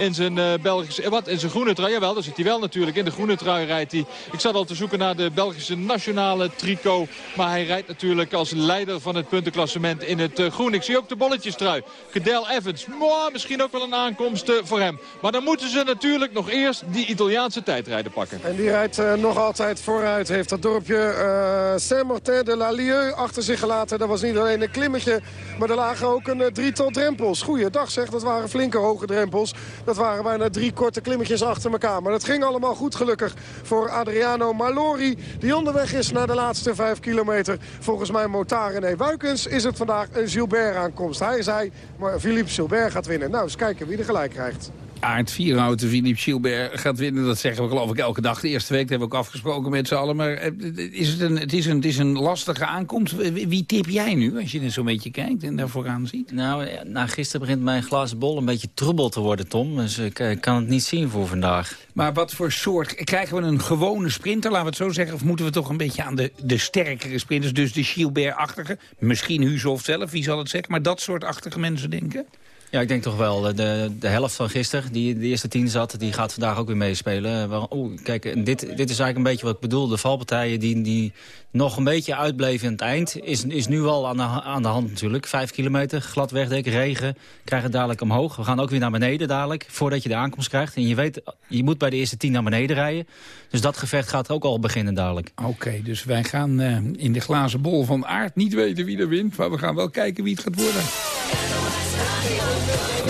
In zijn uh, Belgische, wat, in zijn groene trui, jawel, daar zit hij wel natuurlijk. In de groene trui rijdt hij. Ik zat al te zoeken naar de Belgische nationale tricot. Maar hij rijdt natuurlijk als leider van het puntenklassement in het uh, groen. Ik zie ook de bolletjes trui. Cadel Evans, misschien ook wel een aankomst voor hem. Maar dan moeten ze natuurlijk nog eerst die Italiaanse tijdrijden pakken. En die rijdt nog altijd vooruit. Heeft dat dorpje Saint-Martin de la Lieu achter zich gelaten. Dat was niet alleen een klimmetje, maar er lagen ook een drietal drempels. Goeiedag zeg, dat waren flinke hoge drempels. Dat waren bijna drie korte klimmetjes achter elkaar. Maar dat ging allemaal goed gelukkig voor Adriano Malori. Die onderweg is naar de laatste vijf kilometer. Volgens mij Motar René Wuikens is het vandaag een Gilbert aankomst. Hij zei, maar Philippe Gilbert gaat winnen. Nou, eens kijken wie er gelijk krijgt. Aard Vierhouten, Philippe Gilbert gaat winnen. Dat zeggen we geloof ik elke dag. De eerste week hebben we ook afgesproken met z'n allen. Maar eh, is het, een, het, is een, het is een lastige aankomst. Wie tip jij nu als je er zo'n beetje kijkt en daar vooraan ziet? Nou, nou, gisteren begint mijn glazen bol een beetje trubbel te worden, Tom. Dus ik uh, kan het niet zien voor vandaag. Maar wat voor soort... Krijgen we een gewone sprinter, laten we het zo zeggen? Of moeten we toch een beetje aan de, de sterkere sprinters... dus de Gilbert-achtige, misschien Huzoft zelf, wie zal het zeggen... maar dat soort achtige mensen denken? Ja, ik denk toch wel. De, de helft van gisteren, die de eerste tien zat, die gaat vandaag ook weer meespelen. Oh, kijk, dit, dit is eigenlijk een beetje wat ik bedoel. De valpartijen die, die nog een beetje uitbleven in het eind, is, is nu wel aan de, aan de hand natuurlijk. Vijf kilometer, glad wegdek, regen, krijgen het dadelijk omhoog. We gaan ook weer naar beneden dadelijk, voordat je de aankomst krijgt. En je weet, je moet bij de eerste tien naar beneden rijden. Dus dat gevecht gaat ook al beginnen dadelijk. Oké, dus wij gaan uh, in de glazen bol van aard niet weten wie er wint. Maar we gaan wel kijken wie het gaat worden.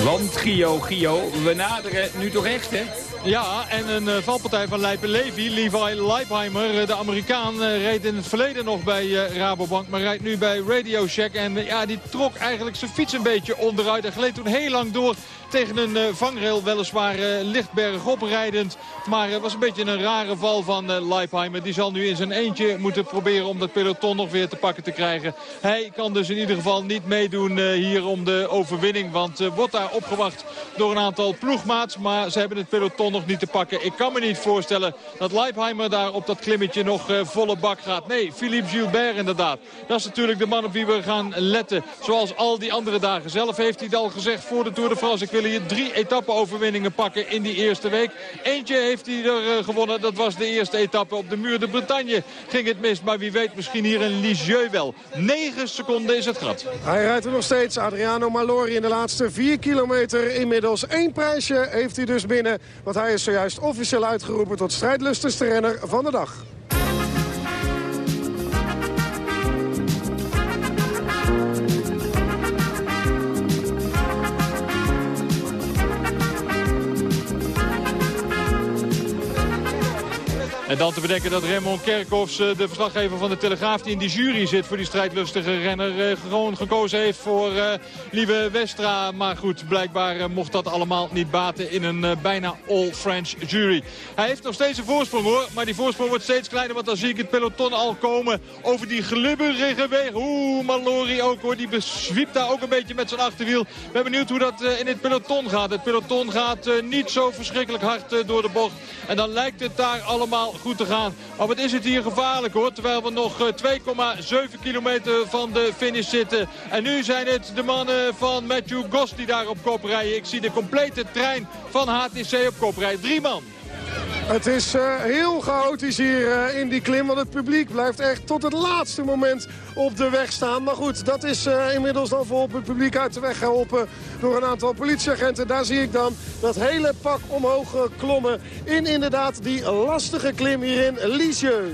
Want Gio, Gio, we naderen nu toch echt, hè? Ja, en een uh, valpartij van Leipe Levi. Levi Leipheimer, uh, de Amerikaan, uh, reed in het verleden nog bij Rabobank. Maar rijdt nu bij Radio Shack. En ja, die trok eigenlijk zijn fiets een beetje onderuit. En gleed toen heel lang door tegen een vangrail weliswaar uh, licht bergop rijdend. Maar het was een beetje een rare val van Leipheimer. Die zal nu in zijn eentje moeten proberen om dat peloton nog weer te pakken te krijgen. Hij kan dus in ieder geval niet meedoen hier om de overwinning. Want wordt daar opgewacht door een aantal ploegmaats. Maar ze hebben het peloton nog niet te pakken. Ik kan me niet voorstellen dat Leipheimer daar op dat klimmetje nog volle bak gaat. Nee, Philippe Gilbert inderdaad. Dat is natuurlijk de man op wie we gaan letten. Zoals al die andere dagen. Zelf heeft hij het al gezegd voor de Tour de France. Ik wil hier drie etappe-overwinningen pakken in die eerste week. Eentje heeft hij er uh, gewonnen. Dat was de eerste etappe op de muur de Bretagne. Ging het mis, maar wie weet misschien hier in Lisieux wel. 9 seconden is het gat. Hij rijdt er nog steeds. Adriano Malori in de laatste 4 kilometer. Inmiddels één prijsje heeft hij dus binnen. Want hij is zojuist officieel uitgeroepen tot strijdlustigste renner van de dag. En dan te bedenken dat Raymond Kerkhoffs, eh, de verslaggever van de Telegraaf... die in die jury zit voor die strijdlustige renner... Eh, gewoon gekozen heeft voor uh, Lieve Westra. Maar goed, blijkbaar mocht dat allemaal niet baten in een bijna all-French jury. Hij heeft nog steeds een voorsprong hoor. Maar die voorsprong wordt steeds kleiner. Want dan zie ik het peloton al komen over die glibberige weg. Oeh, Malori ook hoor. Die bezwiept daar ook een beetje met zijn achterwiel. Ik ben benieuwd hoe dat in het peloton gaat. Het peloton gaat niet zo verschrikkelijk hard door de bocht. En dan lijkt het daar allemaal goed te gaan. Maar wat is het hier gevaarlijk hoor. Terwijl we nog 2,7 kilometer van de finish zitten. En nu zijn het de mannen van Matthew Goss die daar op kop rijden. Ik zie de complete trein van HTC op kop rijden. Drie man. Het is uh, heel chaotisch hier uh, in die klim. Want het publiek blijft echt tot het laatste moment op de weg staan. Maar goed, dat is uh, inmiddels dan voor het publiek uit de weg geholpen door een aantal politieagenten. Daar zie ik dan dat hele pak omhoog geklommen in inderdaad die lastige klim hier in Lisieux.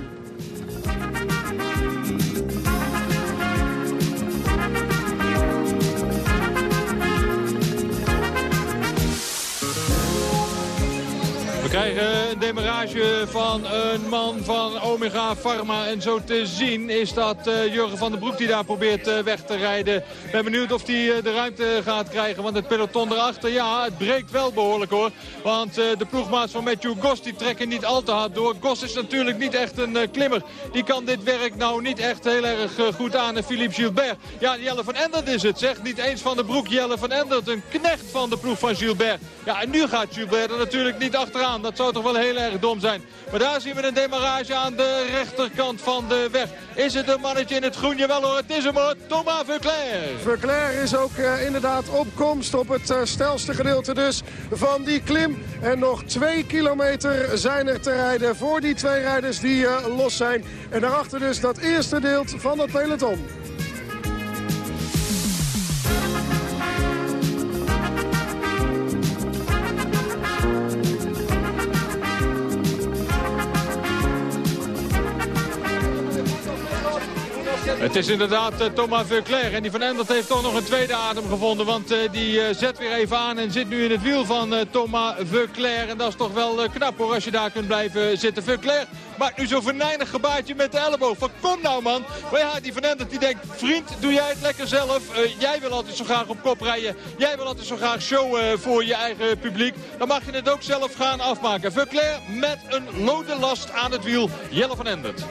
We krijgen demarage van een man van Omega Pharma. En zo te zien is dat uh, Jurgen van den Broek die daar probeert uh, weg te rijden. Ik ben benieuwd of hij uh, de ruimte gaat krijgen. Want het peloton erachter, ja, het breekt wel behoorlijk hoor. Want de ploegmaats van Matthew Goss die trekken niet al te hard door. Goss is natuurlijk niet echt een klimmer. Die kan dit werk nou niet echt heel erg goed aan. En Philippe Gilbert, ja, Jelle van Endert is het zeg. Niet eens van den Broek, Jelle van Endert. Een knecht van de ploeg van Gilbert. Ja, en nu gaat Gilbert er natuurlijk niet achteraan. aan. Dat zou toch wel heel erg dom zijn. Maar daar zien we een demarrage aan de rechterkant van de weg. Is het een mannetje in het groen? Jawel hoor, het is hem hoor. Thomas Verclair. Verclair is ook uh, inderdaad op komst op het uh, stelste gedeelte dus van die klim. En nog twee kilometer zijn er te rijden voor die twee rijders die uh, los zijn. En daarachter dus dat eerste deel van het peloton. Het is inderdaad uh, Thomas Verclair. En die Van Endert heeft toch nog een tweede adem gevonden. Want uh, die uh, zet weer even aan en zit nu in het wiel van Thomas Verclair. En dat is toch wel knap hoor als je daar kunt blijven zitten. Verclair maakt nu zo'n venijnig gebaartje met de elleboog. Van kom nou man. Maar ja, die Van Endert die denkt, vriend doe jij het lekker zelf. jij wil altijd zo graag op kop rijden. Jij wil altijd zo graag showen voor je eigen publiek. Dan mag je het ook zelf gaan afmaken. Verclair met een lode last aan het wiel. Jelle van Endert.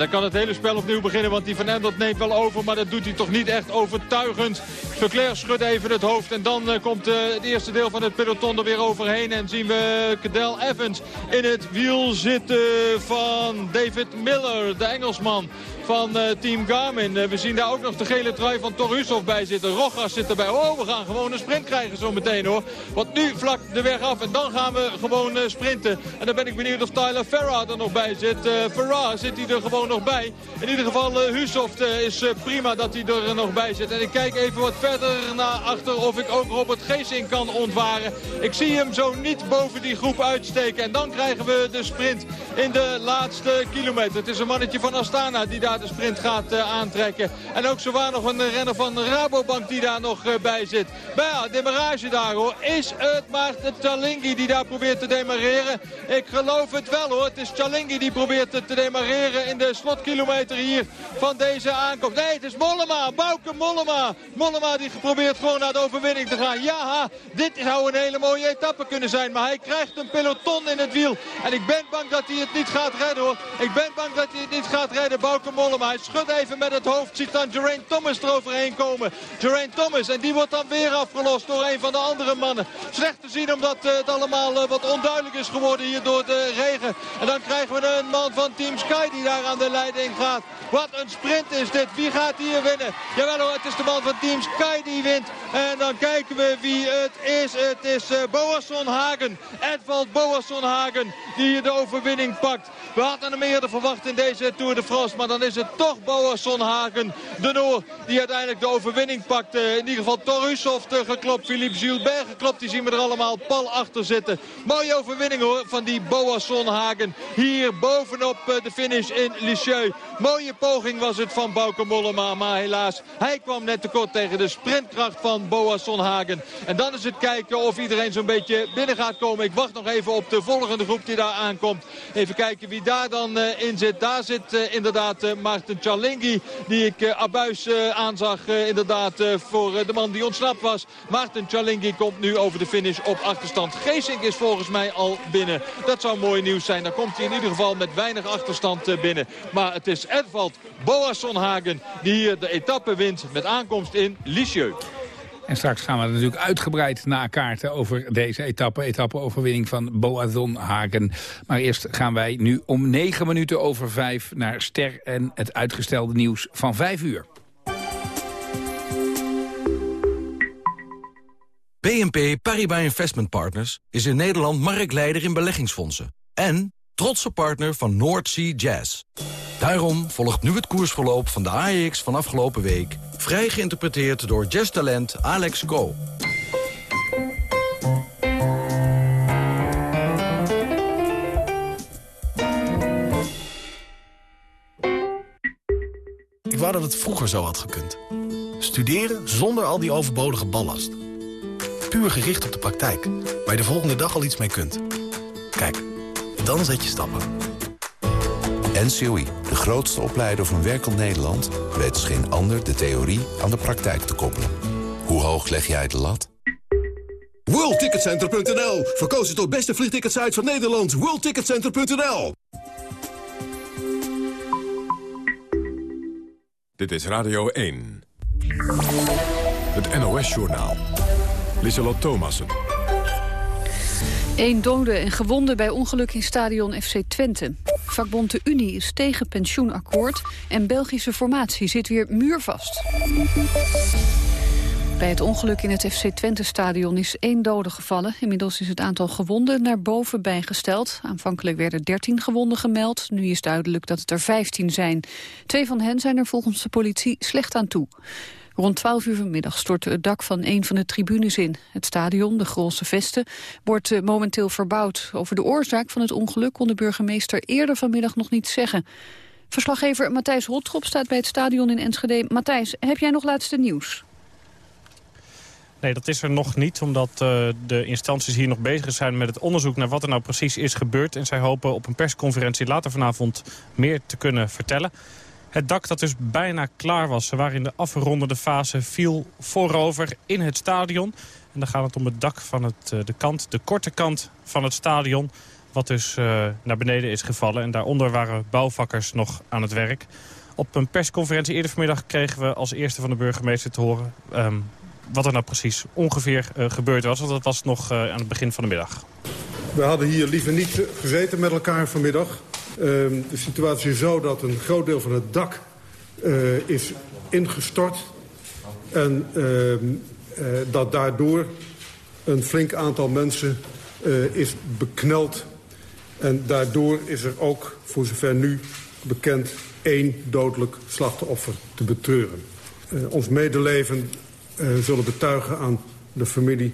Dan kan het hele spel opnieuw beginnen, want die Van Endert neemt wel over. Maar dat doet hij toch niet echt overtuigend. Verclair schudt even het hoofd en dan uh, komt uh, het eerste deel van het peloton er weer overheen. En zien we Cadel Evans in het wiel zitten van David Miller, de Engelsman van uh, Team Garmin. Uh, we zien daar ook nog de gele trui van Torusov bij zitten. Rogas zit erbij. Oh, we gaan gewoon een sprint krijgen zo meteen hoor. Want nu vlak de weg af en dan gaan we gewoon uh, sprinten. En dan ben ik benieuwd of Tyler Farrar er nog bij zit. Farrar zit hij er gewoon nog bij. In ieder geval Husoft is prima dat hij er nog bij zit. En ik kijk even wat verder naar achter of ik ook Robert Geesing kan ontwaren. Ik zie hem zo niet boven die groep uitsteken. En dan krijgen we de sprint in de laatste kilometer. Het is een mannetje van Astana die daar de sprint gaat uh, aantrekken. En ook zowaar nog een renner van Rabobank die daar nog uh, bij zit. Maar ja, demarrage daar hoor. Is het maar Chalingi die daar probeert te demareren? Ik geloof het wel hoor. Het is Chalingi die probeert te demareren in de slotkilometer hier van deze aankomst. Nee, het is Mollema. Bouke Mollema. Mollema die probeert gewoon naar de overwinning te gaan. Ja, dit zou een hele mooie etappe kunnen zijn. Maar hij krijgt een peloton in het wiel. En ik ben bang dat hij het niet gaat redden hoor. Ik ben bang dat hij het niet gaat redden. Bouke Mollema. Hij schudt even met het hoofd. Ziet dan Geraint Thomas eroverheen komen. Geraint Thomas. En die wordt dan weer afgelost door een van de andere mannen. Slecht te zien omdat uh, het allemaal uh, wat onduidelijk is geworden hier door de regen. En dan krijgen we een man van Team Sky die daar aan de leiding gaat. Wat een sprint is dit. Wie gaat hier winnen? Jawel hoor, het is de man van Team Sky die wint. En dan kijken we wie het is. Het is uh, Boasson Hagen. Edvald Boasson Hagen die hier de overwinning pakt. We hadden hem eerder verwacht in deze Tour de France. Maar dan is het toch Boasson Hagen, de Noor, die uiteindelijk de overwinning pakt. In ieder geval Torusov geklopt, Philippe Gilbert geklopt. Die zien we er allemaal pal achter zitten. Mooie overwinning hoor van die Boasson Hagen. Hier bovenop de finish in Lisieux. Mooie poging was het van Bauke Mollema. Maar helaas, hij kwam net tekort tegen de sprintkracht van Boasson Hagen. En dan is het kijken of iedereen zo'n beetje binnen gaat komen. Ik wacht nog even op de volgende groep die daar aankomt. Even kijken wie daar dan uh, in zit. Daar zit inderdaad Maarten Chalingi. Die ik uh, abuis uh, aanzag uh, inderdaad voor de man die ontsnapt was. Maarten Chalingi komt nu over de finish op achterstand. Geesink is volgens mij al binnen. Dat zou mooi nieuws zijn. Dan komt hij in ieder geval met weinig achterstand binnen. Maar het is Edvald Boasson-Hagen die hier de etappe wint met aankomst in Lisieux. En straks gaan we natuurlijk uitgebreid nakaarten over deze etappe. Etappe-overwinning van Boazon Hagen. Maar eerst gaan wij nu om negen minuten over vijf naar Ster en het uitgestelde nieuws van vijf uur. BNP Paribas Investment Partners is in Nederland marktleider in beleggingsfondsen. En trotse partner van North Sea Jazz. Daarom volgt nu het koersverloop van de AEX van afgelopen week... vrij geïnterpreteerd door jazztalent Alex Go. Ik wou dat het vroeger zo had gekund. Studeren zonder al die overbodige ballast. Puur gericht op de praktijk, waar je de volgende dag al iets mee kunt. Kijk, dan zet je stappen NCOI, de grootste opleider van werkend Nederland... weet als geen ander de theorie aan de praktijk te koppelen. Hoe hoog leg jij de lat? WorldTicketCenter.nl Verkozen tot beste vliegticketsite van Nederland. WorldTicketCenter.nl Dit is Radio 1. Het NOS-journaal. Lieselot Thomassen. Eén dode en gewonde bij ongeluk in stadion FC Twente. Vakbond de Unie is tegen pensioenakkoord... en Belgische formatie zit weer muurvast. Bij het ongeluk in het FC Twente-stadion is één dode gevallen. Inmiddels is het aantal gewonden naar boven bijgesteld. Aanvankelijk werden 13 gewonden gemeld. Nu is duidelijk dat het er 15 zijn. Twee van hen zijn er volgens de politie slecht aan toe. Rond 12 uur vanmiddag stortte het dak van een van de tribunes in. Het stadion, de Grolse Vesten, wordt eh, momenteel verbouwd. Over de oorzaak van het ongeluk kon de burgemeester eerder vanmiddag nog niet zeggen. Verslaggever Matthijs Rottrop staat bij het stadion in Enschede. Matthijs, heb jij nog laatste nieuws? Nee, dat is er nog niet, omdat uh, de instanties hier nog bezig zijn met het onderzoek naar wat er nou precies is gebeurd. En zij hopen op een persconferentie later vanavond meer te kunnen vertellen. Het dak dat dus bijna klaar was, ze waren in de afgerondende fase, viel voorover in het stadion. En dan gaat het om het dak van het, uh, de kant, de korte kant van het stadion, wat dus uh, naar beneden is gevallen. En daaronder waren bouwvakkers nog aan het werk. Op een persconferentie eerder vanmiddag kregen we als eerste van de burgemeester te horen... Um, wat er nou precies ongeveer uh, gebeurd was. Want dat was nog aan het begin van de middag. We hadden hier liever niet gezeten met elkaar vanmiddag. Uh, de situatie is zo dat een groot deel van het dak uh, is ingestort. En dat daardoor een flink aantal mensen is bekneld. En daardoor is er ook, voor zover nu bekend, één dodelijk slachtoffer te betreuren. ons medeleven zullen betuigen aan de familie.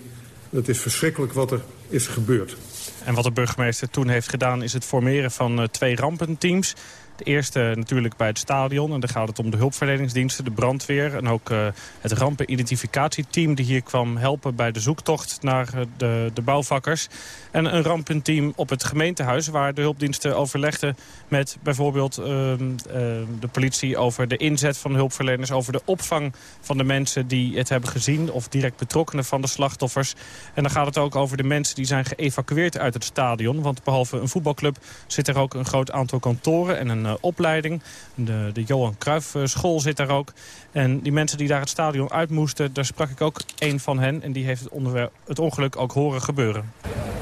Het is verschrikkelijk wat er is gebeurd. En wat de burgemeester toen heeft gedaan is het formeren van uh, twee rampenteams. De eerste natuurlijk bij het stadion. En dan gaat het om de hulpverleningsdiensten, de brandweer... en ook uh, het rampenidentificatieteam die hier kwam helpen... bij de zoektocht naar uh, de, de bouwvakkers. En een rampenteam op het gemeentehuis... waar de hulpdiensten overlegden met bijvoorbeeld uh, de politie... over de inzet van hulpverleners... over de opvang van de mensen die het hebben gezien... of direct betrokkenen van de slachtoffers. En dan gaat het ook over de mensen die zijn geëvacueerd uit het stadion. Want behalve een voetbalclub zit er ook een groot aantal kantoren... en een uh, opleiding. De, de Johan Cruijff school zit daar ook. En die mensen die daar het stadion uit moesten, daar sprak ik ook een van hen. En die heeft het, onderwerp, het ongeluk ook horen gebeuren.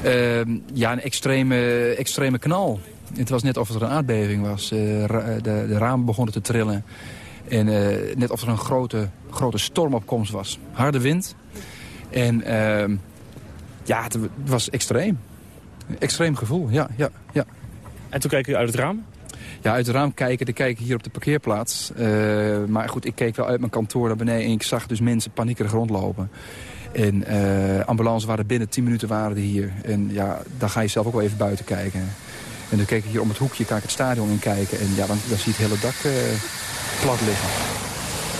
Uh, ja, een extreme, extreme knal. Het was net of er een aardbeving was. Uh, de, de ramen begonnen te trillen. En uh, net of er een grote, grote stormopkomst was. Harde wind. En ehm, ja, het was extreem. Extreem gevoel, ja, ja, ja. En toen keek u uit het raam? Ja, uit het raam kijken, dan kijk ik hier op de parkeerplaats. Uh, maar goed, ik keek wel uit mijn kantoor naar beneden en ik zag dus mensen paniekerig rondlopen. En uh, ambulance waren binnen 10 minuten waren hier. En ja, dan ga je zelf ook wel even buiten kijken. En dan keek ik hier om het hoekje, kan ik het stadion in kijken. En ja, dan, dan zie je het hele dak uh, plat liggen.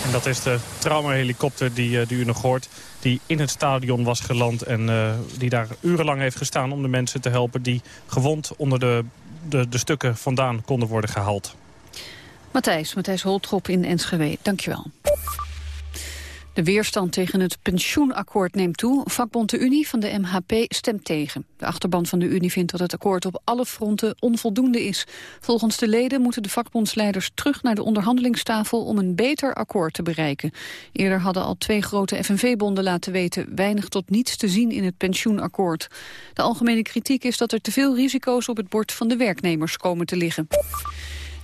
En dat is de traumahelikopter die, die u nog hoort, die in het stadion was geland... en die daar urenlang heeft gestaan om de mensen te helpen... die gewond onder de, de, de stukken vandaan konden worden gehaald. Matthijs, Matthijs Holtrop in Enschede, dankjewel. De weerstand tegen het pensioenakkoord neemt toe. Vakbond de Unie van de MHP stemt tegen. De achterban van de Unie vindt dat het akkoord op alle fronten onvoldoende is. Volgens de leden moeten de vakbondsleiders terug naar de onderhandelingstafel om een beter akkoord te bereiken. Eerder hadden al twee grote FNV-bonden laten weten weinig tot niets te zien in het pensioenakkoord. De algemene kritiek is dat er te veel risico's op het bord van de werknemers komen te liggen.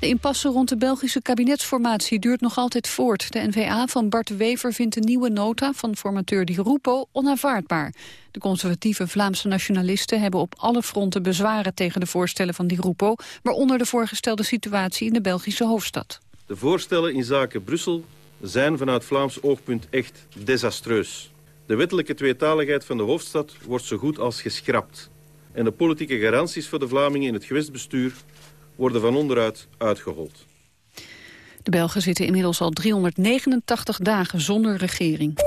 De impasse rond de Belgische kabinetsformatie duurt nog altijd voort. De NVA van Bart Wever vindt de nieuwe nota van formateur Di Rupo onaanvaardbaar. De conservatieve Vlaamse nationalisten hebben op alle fronten bezwaren tegen de voorstellen van Di Rupo, waaronder de voorgestelde situatie in de Belgische hoofdstad. De voorstellen in zaken Brussel zijn vanuit Vlaams oogpunt echt desastreus. De wettelijke tweetaligheid van de hoofdstad wordt zo goed als geschrapt. En de politieke garanties voor de Vlamingen in het gewestbestuur worden van onderuit uitgehold. De Belgen zitten inmiddels al 389 dagen zonder regering.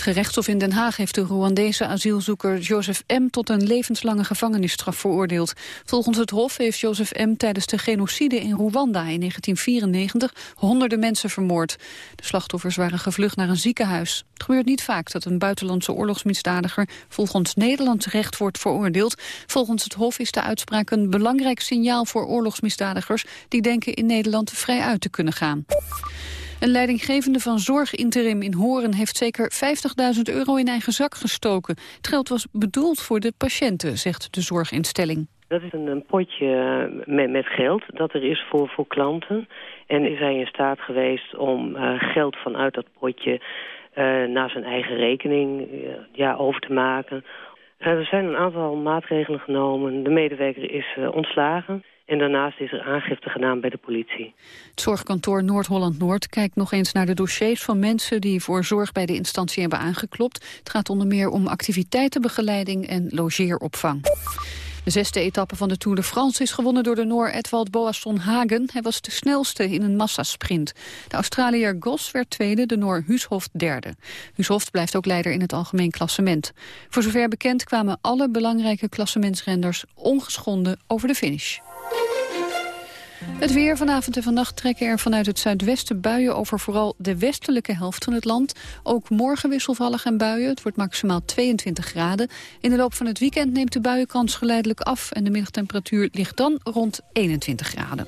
Het gerechtshof in Den Haag heeft de Rwandese asielzoeker Joseph M. tot een levenslange gevangenisstraf veroordeeld. Volgens het hof heeft Joseph M. tijdens de genocide in Rwanda in 1994 honderden mensen vermoord. De slachtoffers waren gevlucht naar een ziekenhuis. Het gebeurt niet vaak dat een buitenlandse oorlogsmisdadiger volgens Nederlands recht wordt veroordeeld. Volgens het hof is de uitspraak een belangrijk signaal voor oorlogsmisdadigers die denken in Nederland vrij uit te kunnen gaan. Een leidinggevende van Zorginterim in Horen heeft zeker 50.000 euro in eigen zak gestoken. Het geld was bedoeld voor de patiënten, zegt de zorginstelling. Dat is een, potje met, met, geld dat er is voor, voor klanten. En is hij in staat geweest om uh, geld vanuit dat potje uh, naar zijn eigen rekening ja, over te maken. er zijn een aantal maatregelen genomen. De medewerker is ontslagen. En daarnaast is er aangifte gedaan bij de politie. Het zorgkantoor Noord-Holland-Noord kijkt nog eens naar de dossiers van mensen die voor zorg bij de instantie hebben aangeklopt. Het gaat onder meer om activiteitenbegeleiding en logeeropvang. De zesde etappe van de Tour de France is gewonnen door de Noor Edvald Boasson Hagen. Hij was de snelste in een massasprint. De Australiër Gos werd tweede, de Noor Huushoft derde. Huushoft blijft ook leider in het algemeen klassement. Voor zover bekend kwamen alle belangrijke klassementsrenders ongeschonden over de finish. Het weer vanavond en vannacht trekken er vanuit het zuidwesten buien over vooral de westelijke helft van het land. Ook morgen wisselvallig en buien. Het wordt maximaal 22 graden. In de loop van het weekend neemt de buienkans geleidelijk af en de middagtemperatuur ligt dan rond 21 graden.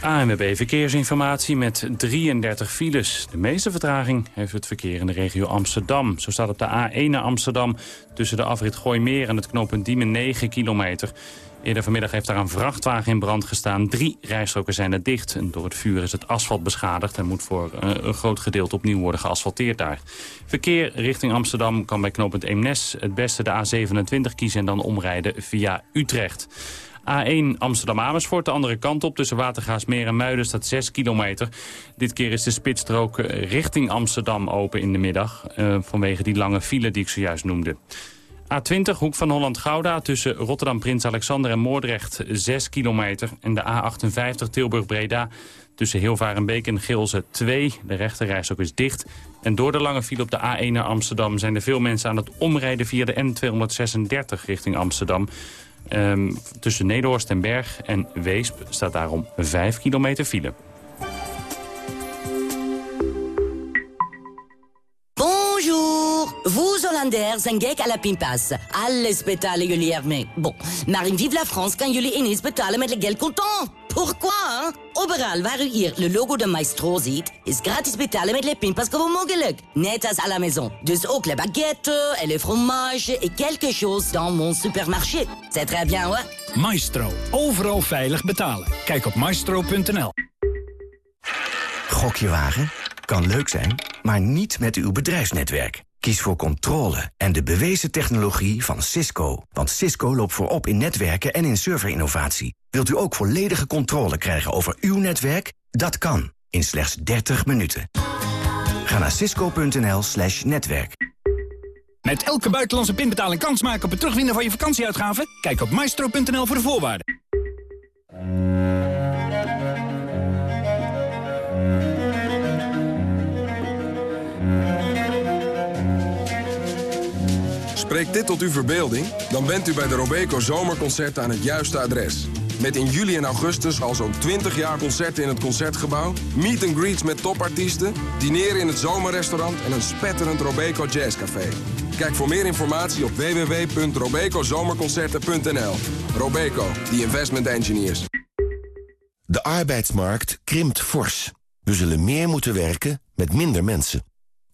ANWB Verkeersinformatie met 33 files. De meeste vertraging heeft het verkeer in de regio Amsterdam. Zo staat op de A1 naar Amsterdam tussen de afrit Gooimeer en het knooppunt Diemen 9 kilometer. Eerder vanmiddag heeft daar een vrachtwagen in brand gestaan. Drie rijstroken zijn er dicht. En door het vuur is het asfalt beschadigd... en moet voor eh, een groot gedeelte opnieuw worden geasfalteerd daar. Verkeer richting Amsterdam kan bij knooppunt Eemnes... het beste de A27 kiezen en dan omrijden via Utrecht. A1 Amsterdam-Amersfoort, de andere kant op. Tussen Watergaasmeer en Muiden staat 6 kilometer. Dit keer is de spitsstrook eh, richting Amsterdam open in de middag. Uh, vanwege die lange file die ik zojuist noemde. A20, hoek van Holland-Gouda, tussen Rotterdam, Prins Alexander en Moordrecht 6 kilometer. En de A58 Tilburg-Breda tussen Hilvarenbeek en Gilze 2. De rechterreis ook is dicht. En door de lange file op de A1 naar Amsterdam zijn er veel mensen aan het omrijden via de N236 richting Amsterdam. Um, tussen Nederhorst en Berg en Weesp staat daarom 5 kilometer file. Hollanders, zijn gek à la pinpas. Alles betalen jullie ermee. Bon, maar in Vive la France kan jullie ineens betalen met le geld contant. Pourquoi, hein? Overal waar u hier le logo de Maestro ziet, is gratis betalen met le pinpas gewoon mogelijk. Net als à la maison. Dus ook le baguette et le fromage et quelque chose dans mon supermarché. C'est très bien, hoor. Maestro. Overal veilig betalen. Kijk op maestro.nl. Gokje wagen? Kan leuk zijn, maar niet met uw bedrijfsnetwerk. Kies voor controle en de bewezen technologie van Cisco. Want Cisco loopt voorop in netwerken en in serverinnovatie. Wilt u ook volledige controle krijgen over uw netwerk? Dat kan, in slechts 30 minuten. Ga naar cisco.nl slash netwerk. Met elke buitenlandse pinbetaling kans maken op het terugwinnen van je vakantieuitgaven? Kijk op maestro.nl voor de voorwaarden. Spreekt dit tot uw verbeelding? Dan bent u bij de Robeco Zomerconcerten aan het juiste adres. Met in juli en augustus al zo'n 20 jaar concerten in het Concertgebouw... meet and greets met topartiesten, dineren in het zomerrestaurant... en een spetterend Robeco Jazzcafé. Kijk voor meer informatie op www.robecozomerconcerten.nl. Robeco, the investment engineers. De arbeidsmarkt krimpt fors. We zullen meer moeten werken met minder mensen.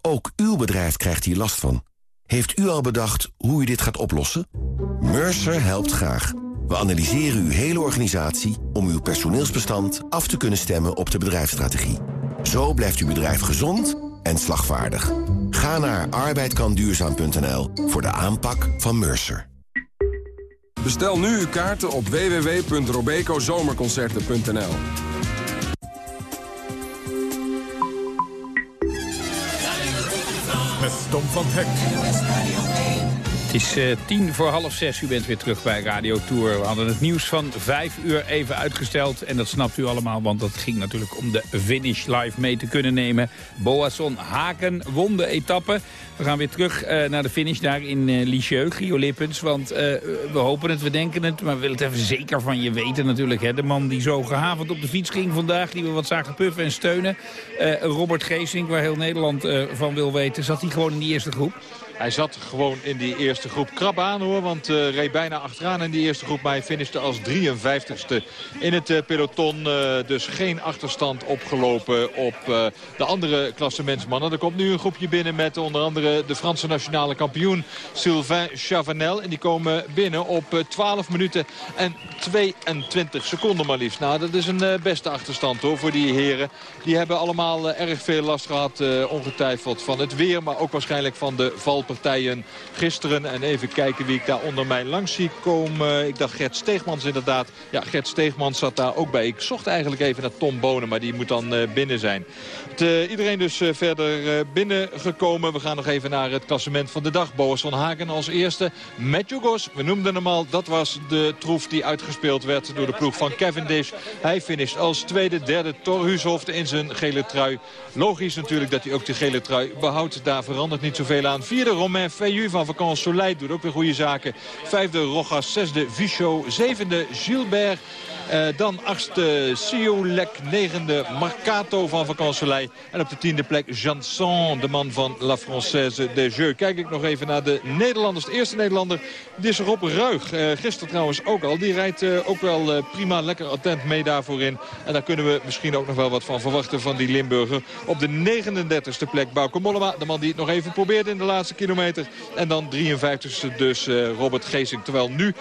Ook uw bedrijf krijgt hier last van. Heeft u al bedacht hoe u dit gaat oplossen? Mercer helpt graag. We analyseren uw hele organisatie om uw personeelsbestand af te kunnen stemmen op de bedrijfsstrategie. Zo blijft uw bedrijf gezond en slagvaardig. Ga naar arbeidkanduurzaam.nl voor de aanpak van Mercer. Bestel nu uw kaarten op www.robecozomerconcerten.nl Stomfaldhekk. Het is uh, tien voor half zes. U bent weer terug bij Radio Tour. We hadden het nieuws van vijf uur even uitgesteld. En dat snapt u allemaal, want dat ging natuurlijk om de finish live mee te kunnen nemen. Boasson Haken won de etappe. We gaan weer terug uh, naar de finish daar in uh, Lisieux, Gio Lippens. Want we hopen het, we denken het, maar we willen het even zeker van je weten natuurlijk. Hè? De man die zo gehavend op de fiets ging vandaag, die we wat zagen puffen en steunen. Robert Geesink, waar heel Nederland van wil weten, zat hij gewoon in die eerste groep? Hij zat gewoon in die eerste groep krap aan hoor. Want uh, reed bijna achteraan in die eerste groep. Maar hij finishte als 53ste in het uh, peloton. Uh, dus geen achterstand opgelopen op de andere klassementsmannen. Er komt nu een groepje binnen met onder andere de Franse nationale kampioen Sylvain Chavanel. En die komen binnen op 12 minuten en 22 seconden maar liefst. Nou, dat is een beste achterstand hoor voor die heren. Die hebben allemaal erg veel last gehad, ongetwijfeld, van het weer. Maar ook waarschijnlijk van de val partijen gisteren. En even kijken wie ik daar onder mij langs zie komen. Ik dacht Gert Steegmans inderdaad. Ja, Gert Steegmans zat daar ook bij. Ik zocht eigenlijk even naar Tom Bonen, maar die moet dan uh, binnen zijn. Het, uh, iedereen dus uh, verder binnengekomen. We gaan nog even naar het klassement van de dag. Boas van Hagen als eerste. Matthew Gos, we noemden hem al. Dat was de troef die uitgespeeld werd door de ploeg van Cavendish. Hij finisht als tweede, derde Torhushoft in zijn gele trui. Logisch natuurlijk dat hij ook de gele trui behoudt. Daar verandert niet zoveel aan. Vierde Romain Feyu van Vacances Soleil doet ook weer goede zaken. Vijfde Rojas, zesde Vichot, zevende Gilbert. Uh, dan achtste Siolek, negende Marcato van Vacansoleil. En op de tiende plek Janson, de man van La Française des Jeux. Kijk ik nog even naar de Nederlanders. De eerste Nederlander, dit is Rob Ruig. Uh, gisteren trouwens ook al. Die rijdt uh, ook wel prima, lekker attent mee daarvoor in. En daar kunnen we misschien ook nog wel wat van verwachten van die Limburger. Op de 39ste plek Bauke Mollema. De man die het nog even probeert in de laatste kilometer. En dan 53ste dus Robert Geesing. Terwijl nu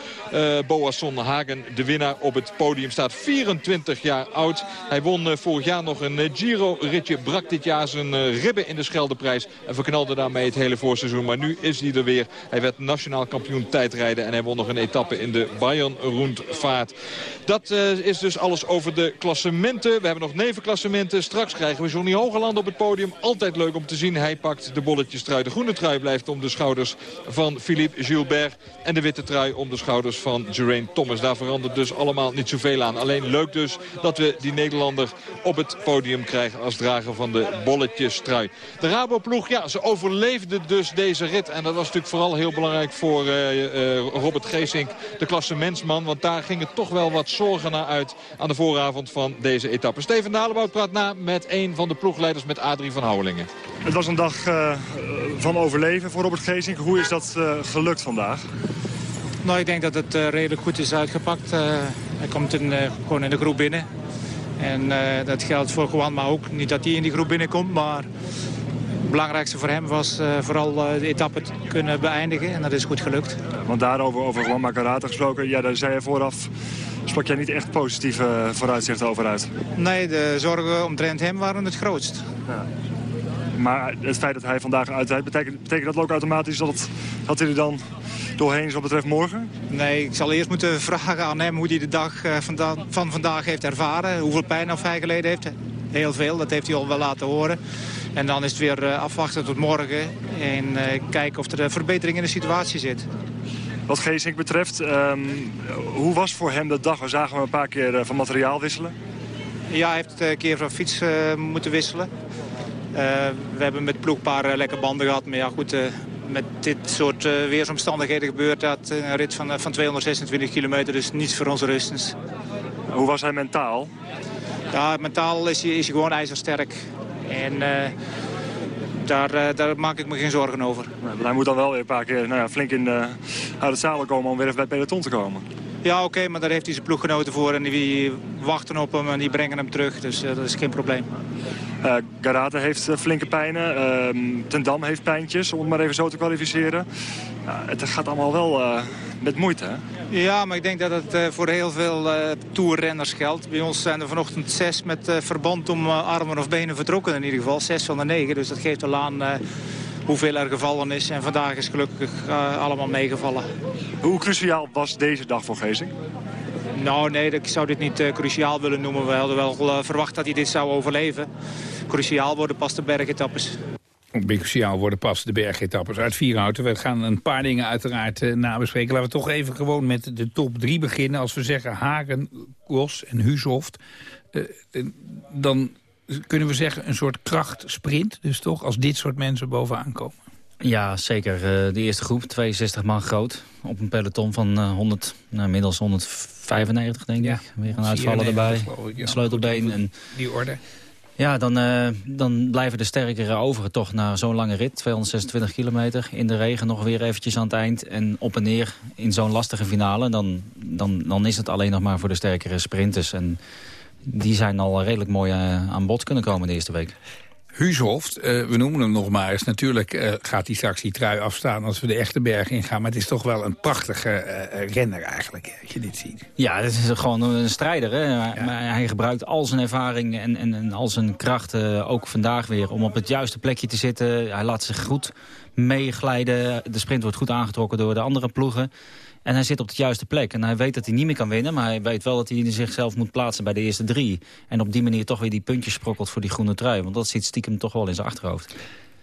Boasson Hagen de winnaar op het podium podium staat 24 jaar oud. Hij won eh, vorig jaar nog een eh, Giro-ritje. Brak dit jaar zijn eh, ribben in de Scheldeprijs. En verknalde daarmee het hele voorseizoen. Maar nu is hij er weer. Hij werd nationaal kampioen tijdrijden. En hij won nog een etappe in de Bayern-rondvaart. Dat is dus alles over de klassementen. We hebben nog nevenklassementen. Straks krijgen we Johnny Hogeland op het podium. Altijd leuk om te zien. Hij pakt de bolletjes trui. De groene trui blijft om de schouders van Philippe Gilbert. En de witte trui om de schouders van Geraint Thomas. Daar verandert dus allemaal niet zoveel aan. Alleen leuk dus dat we die Nederlander op het podium krijgen als drager van de bolletjestrui. De Rabo-ploeg, ja, ze overleefde dus deze rit. En dat was natuurlijk vooral heel belangrijk voor uh, uh, Robert Geesink, de klassementsman. Want daar gingen toch wel wat zorgen naar uit aan de vooravond van deze etappe. Steven Dalebout praat na met een van de ploegleiders, met Adrie van Houwelingen. Het was een dag uh, van overleven voor Robert Geesink. Hoe is dat gelukt vandaag? Nou, ik denk dat het redelijk goed is uitgepakt. Hij komt in, uh, gewoon in de groep binnen. En uh, dat geldt voor Juan, maar ook niet dat hij in die groep binnenkomt. Maar het belangrijkste voor hem was uh, vooral de etappe te kunnen beëindigen. En dat is goed gelukt. Want daarover, over Juan Macarata gesproken, ja, daar zei je vooraf... sprak jij niet echt positieve vooruitzichten over uit? Nee, de zorgen omtrent hem waren het grootst. Ja. Maar het feit dat hij vandaag uitrijdt, betekent, betekent dat ook automatisch dat, het, dat hij er dan doorheen wat betreft morgen? Nee, ik zal eerst moeten vragen aan hem hoe hij de dag eh, van vandaag heeft ervaren. Hoeveel pijn of hij geleden heeft. Heel veel, dat heeft hij al wel laten horen. En dan is het weer eh, afwachten tot morgen en eh, kijken of er een verbetering in de situatie zit. Wat Geesink betreft, um, hoe was voor hem de dag? We zagen hem een paar keer van materiaal wisselen. Ja, hij heeft een keer van fiets uh, moeten wisselen. Uh, we hebben met ploeg een paar lekke banden gehad. Maar ja, goed, met dit soort uh, weersomstandigheden gebeurt dat. Een rit van, uh, van 226 kilometer, dus niets voor onze rustens. Hoe was hij mentaal? Ja, mentaal is hij, is hij gewoon ijzersterk. En uh, daar, daar maak ik me geen zorgen over. maar hij moet dan wel weer een paar keer nou ja, flink in, uit het zadel komen om weer even bij het peloton te komen. Ja, oké, maar daar heeft hij zijn ploeggenoten voor. En die wachten op hem en die brengen hem terug. Dus dat is geen probleem. Uh, Garate heeft uh, flinke pijnen. Uh, Ten Dam heeft pijntjes, om het maar even zo te kwalificeren. het gaat allemaal wel met moeite, hè? Ja, maar ik denk dat het voor heel veel toerrenners geldt. Bij ons zijn er vanochtend zes met verband om armen of benen vertrokken in ieder geval. Zes van de negen, dus dat geeft wel aan hoeveel er gevallen is. En vandaag is gelukkig allemaal meegevallen. Hoe cruciaal was deze dag voor Gezing? Nou, nee, ik zou dit niet uh, cruciaal willen noemen. We hadden wel uh, verwacht dat hij dit zou overleven. Cruciaal worden pas de bergetappes. cruciaal worden pas de bergetappes uit Vierhouten. We gaan een paar dingen uiteraard uh, nabespreken. Laten we toch even gewoon met de top drie beginnen. Als we zeggen Hagen, Gos en Huushoft... Uh, dan kunnen we zeggen een soort krachtsprint. Dus toch, als dit soort mensen bovenaan komen. Ja, zeker. Uh, de eerste groep, 62 man groot. Op een peloton van 100, nou, inmiddels 195 denk ik. Weer een uitvallen erbij. Een sleutelbeen. En, die orde. Ja, dan, uh, dan blijven de sterkere over toch na zo'n lange rit. 226 kilometer. In de regen nog weer eventjes aan het eind. En op en neer in zo'n lastige finale. Dan, dan, dan is het alleen nog maar voor de sterkere sprinters. En die zijn al redelijk mooi uh, aan bod kunnen komen de eerste week. Huushoft, uh, we noemen hem nog maar eens. Natuurlijk uh, gaat hij straks die trui afstaan als we de echte berg ingaan. Maar het is toch wel een prachtige uh, renner eigenlijk, als je dit ziet. Ja, het is gewoon een strijder. Hè? Ja. Maar hij gebruikt al zijn ervaring en, en, en al zijn krachten ook vandaag weer... om op het juiste plekje te zitten. Hij laat zich goed meeglijden. De sprint wordt goed aangetrokken door de andere ploegen. En hij zit op de juiste plek. En hij weet dat hij niet meer kan winnen. Maar hij weet wel dat hij zichzelf moet plaatsen bij de eerste drie. En op die manier toch weer die puntjes sprokkelt voor die groene trui. Want dat zit stiekem toch wel in zijn achterhoofd.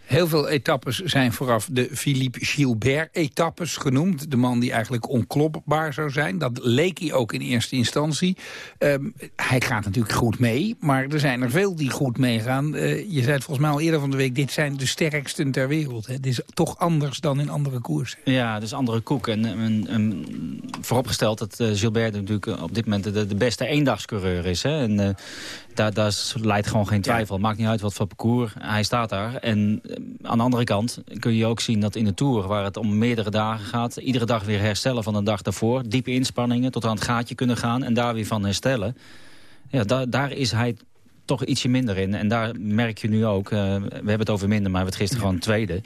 Heel veel etappes zijn vooraf de Philippe Gilbert-etappes genoemd. De man die eigenlijk onklopbaar zou zijn. Dat leek hij ook in eerste instantie. Um, hij gaat natuurlijk goed mee, maar er zijn er veel die goed meegaan. Uh, je zei het volgens mij al eerder van de week... dit zijn de sterksten ter wereld. Het is toch anders dan in andere koersen. Ja, dus andere koek. En, en, vooropgesteld dat uh, Gilbert natuurlijk op dit moment de, beste eendagscoureur is. Hè? En, uh, daar, daar leidt gewoon geen twijfel. Maakt niet uit wat voor parcours. Hij staat daar. En eh, aan de andere kant kun je ook zien dat in de Tour... waar het om meerdere dagen gaat... iedere dag weer herstellen van de dag daarvoor. Diepe inspanningen tot aan het gaatje kunnen gaan... en daar weer van herstellen. Ja, daar, daar is hij toch ietsje minder in. En daar merk je nu ook... Uh, we hebben het over minder, maar we het gisteren gewoon tweede...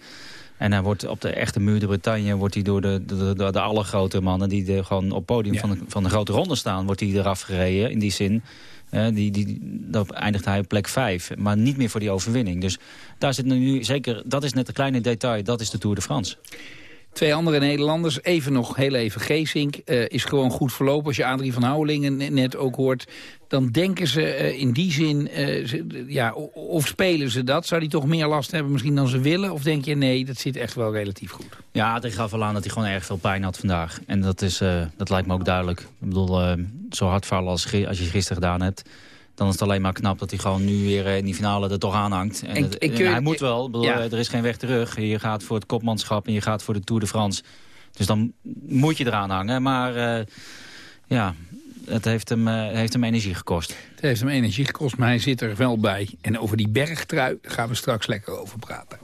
En hij wordt op de echte muur de Bretagne wordt hij door de, de, de, de allergrote mannen... die de, gewoon op podium ja. van, de, van de grote ronde staan, wordt hij eraf gereden. In die zin uh, die, die, dat eindigt hij op plek 5. Maar niet meer voor die overwinning. Dus daar zit nu zeker, dat is net een kleine detail. Dat is de Tour de France. Twee andere Nederlanders, even nog heel even Geesink, uh, is gewoon goed verlopen. Als je Adrie van Houwelingen net ook hoort, dan denken ze uh, in die zin, uh, ja, of spelen ze dat? Zou die toch meer last hebben misschien dan ze willen? Of denk je, nee, dat zit echt wel relatief goed? Ja, hij gaf wel aan dat hij gewoon erg veel pijn had vandaag. En dat, is, dat lijkt me ook duidelijk. Ik bedoel, zo hard vallen als, als je gisteren gedaan hebt dan is het alleen maar knap dat hij gewoon nu weer in die finale er toch aan hangt. En, en, het, en hij moet wel, bedoel, ja. er is geen weg terug. Je gaat voor het kopmanschap en je gaat voor de Tour de France. Dus dan moet je eraan hangen. Maar uh, ja, het heeft hem, uh, heeft hem energie gekost. Het heeft hem energie gekost, maar hij zit er wel bij. En over die bergtrui gaan we straks lekker over praten.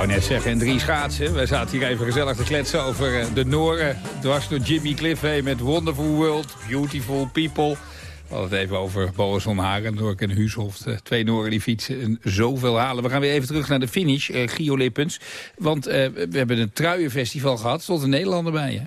Wou net zeggen, en drie schaatsen. We zaten hier even gezellig te kletsen over eh, de Noren. Dwars door Jimmy Cliff heen met Wonderful World, Beautiful People. We hadden het even over Boris van Nork en Huushoft. Eh, twee Noren die fietsen en zoveel halen. We gaan weer even terug naar de finish, uh, Lippens. Want we hebben een truienfestival gehad. Stond een Nederlander bij, hè?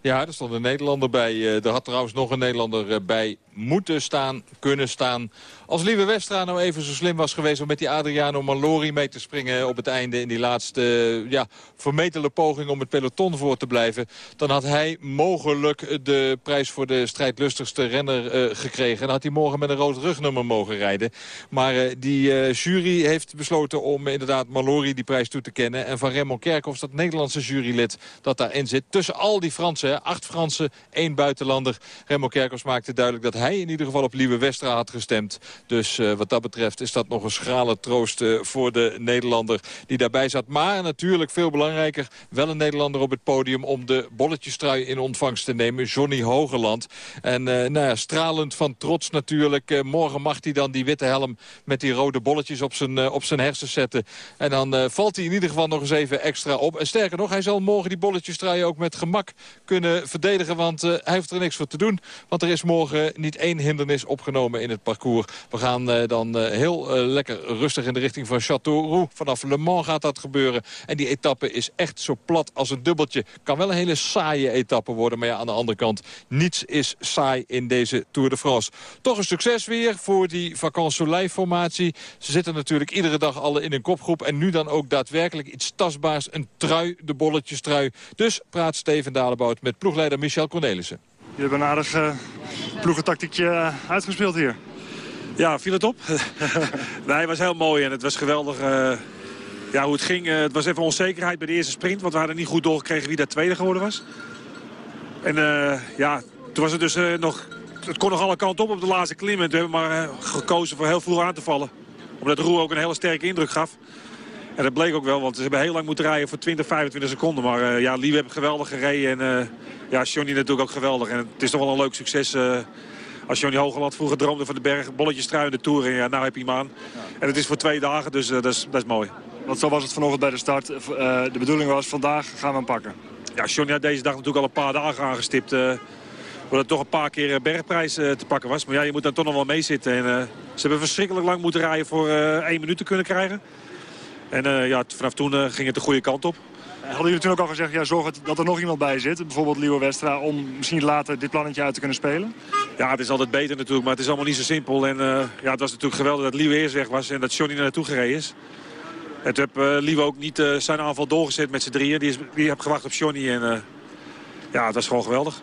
Ja, er stond een Nederlander bij. Er had trouwens nog een Nederlander bij moeten staan, kunnen staan. Als Lieve Westra nou even zo slim was geweest om met die Adriano Malori mee te springen op het einde in die laatste ja, vermetele poging om het peloton voor te blijven. Dan had hij mogelijk de prijs voor de strijdlustigste renner uh, gekregen. En had hij morgen met een rood rugnummer mogen rijden. Maar uh, die uh, jury heeft besloten om inderdaad Malori die prijs toe te kennen. En van Raymond Kerkhoffs, dat Nederlandse jurylid dat daarin zit. Tussen al die Fransen, acht Fransen, één buitenlander. Raymond Kerkhoffs maakte duidelijk dat hij in ieder geval op Lieve Westra had gestemd. Dus uh, wat dat betreft is dat nog een schrale troost uh, voor de Nederlander die daarbij zat. Maar natuurlijk veel belangrijker, wel een Nederlander op het podium... om de bolletjestrui in ontvangst te nemen, Johnny Hogeland. En uh, nou ja, stralend van trots natuurlijk. morgen mag hij dan die witte helm met die rode bolletjes op zijn, op zijn hersens zetten. En dan valt hij in ieder geval nog eens even extra op. En sterker nog, hij zal morgen die bolletjestrui ook met gemak kunnen verdedigen... want hij heeft er niks voor te doen. Want er is morgen niet één hindernis opgenomen in het parcours. We gaan uh, dan uh, heel uh, lekker rustig in de richting van Châteauroux. Vanaf Le Mans gaat dat gebeuren. En die etappe is echt zo plat als een dubbeltje. Kan wel een hele saaie etappe worden. Maar ja, aan de andere kant, niets is saai in deze Tour de France. Toch een succes weer voor die Vacances Soleil-formatie. Ze zitten natuurlijk iedere dag alle in een kopgroep. En nu dan ook daadwerkelijk iets tastbaars. Een trui, de bolletjestrui. Dus praat Steven Dalebout met ploegleider Michel Cornelissen. Je hebt een aardig ploegentactiekje uh, uitgespeeld hier. Ja, viel het op? nee, het was heel mooi en het was geweldig uh, ja, hoe het ging. het was even onzekerheid bij de eerste sprint, want we hadden niet goed doorgekregen wie dat tweede geworden was. En ja, toen was het dus nog... Het kon nog alle kanten op op de laatste klim. En toen hebben we maar gekozen voor heel vroeg aan te vallen. Omdat Roe ook een hele sterke indruk gaf. En dat bleek ook wel, want ze hebben heel lang moeten rijden voor 20, 25 seconden. Maar uh, ja, Lieve heeft geweldig gereden en uh, ja, Johnny natuurlijk ook geweldig. En het is toch wel een leuk succes uh, als Johnny Hogeland vroeger droomde van de berg. Bolletjes trui in de Tour en ja, nou heb je hem aan. En het is voor twee dagen, dus dat, is, dat is mooi. Want zo was het vanochtend bij de start. de bedoeling was, vandaag gaan we hem pakken. Ja, Johnny had deze dag natuurlijk al een paar dagen aangestipt. Omdat het toch een paar keer bergprijs te pakken was. Maar ja, je moet dan toch nog wel meezitten. En ze hebben verschrikkelijk lang moeten rijden voor één minuut te kunnen krijgen. En uh, ja, vanaf toen uh, ging het de goede kant op. Hadden jullie toen ook al gezegd, ja, zorg dat er nog iemand bij zit? Bijvoorbeeld Leo Westra, om misschien later dit plannetje uit te kunnen spelen? Ja, het is altijd beter natuurlijk, maar het is allemaal niet zo simpel. En uh, ja, het was natuurlijk geweldig dat Leo eerst weg was en dat Johnny naartoe gereden is. En toen heb Leo ook niet zijn aanval doorgezet met z'n drieën. Die, is, die heeft gewacht op Johnny en ja, het was gewoon geweldig.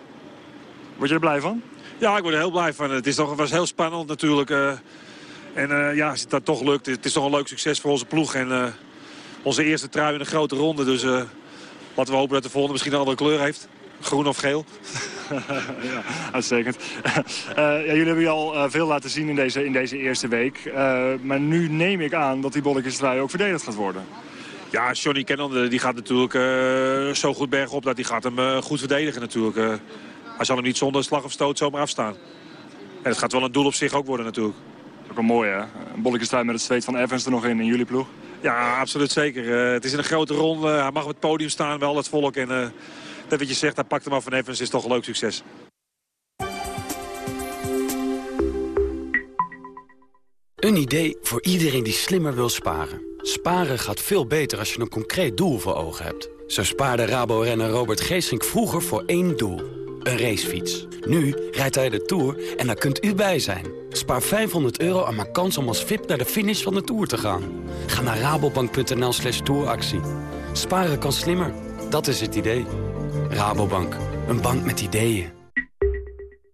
Word je er blij van? Ja, ik word er heel blij van. Het, is toch, het was heel spannend natuurlijk. En uh, ja, als het dat toch lukt, het is toch een leuk succes voor onze ploeg. En uh, onze eerste trui in een grote ronde. Dus uh, laten we hopen dat de volgende misschien een andere kleur heeft. Groen of geel. ja, uitstekend. ja, jullie hebben je al veel laten zien in deze, in deze eerste week. maar nu neem ik aan dat die bolletjestrui ook verdedigd gaat worden. Ja, Johnny Cannon die gaat natuurlijk zo goed bergop dat hij gaat hem goed verdedigen natuurlijk. hij zal hem niet zonder slag of stoot zomaar afstaan. En het gaat wel een doel op zich ook worden natuurlijk. Ook wel mooi, hè? Een bolletjestrui met het zweet van Evans er nog in, in jullie ploeg. Ja, absoluut zeker. Uh, het is in een grote ronde. hij mag op het podium staan, wel het volk. En uh, dat wat je zegt, hij pakt hem af van Evans, is toch een leuk succes. Een idee voor iedereen die slimmer wil sparen. Sparen gaat veel beter als je een concreet doel voor ogen hebt. Zo spaarde Rabo-renner Robert Geesink vroeger voor één doel. Een racefiets. Nu rijdt hij de Tour en daar kunt u bij zijn. Spaar 500 euro en maak kans om als VIP naar de finish van de Tour te gaan. Ga naar rabobank.nl slash touractie. Sparen kan slimmer. Dat is het idee. Rabobank. Een bank met ideeën.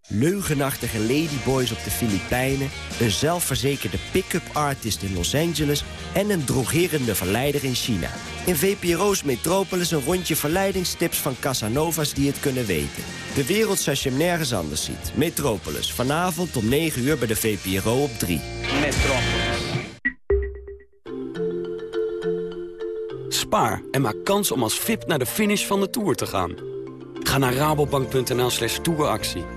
Leugenachtige ladyboys op de Filipijnen... een zelfverzekerde pick-up artist in Los Angeles... en een drogerende verleider in China. In VPRO's Metropolis een rondje verleidingstips van Casanovas die het kunnen weten. De wereld zoals nergens anders ziet. Metropolis, vanavond om 9 uur bij de VPRO op 3. Metropolis. Spaar en maak kans om als VIP naar de finish van de Tour te gaan. Ga naar rabobank.nl slash touractie.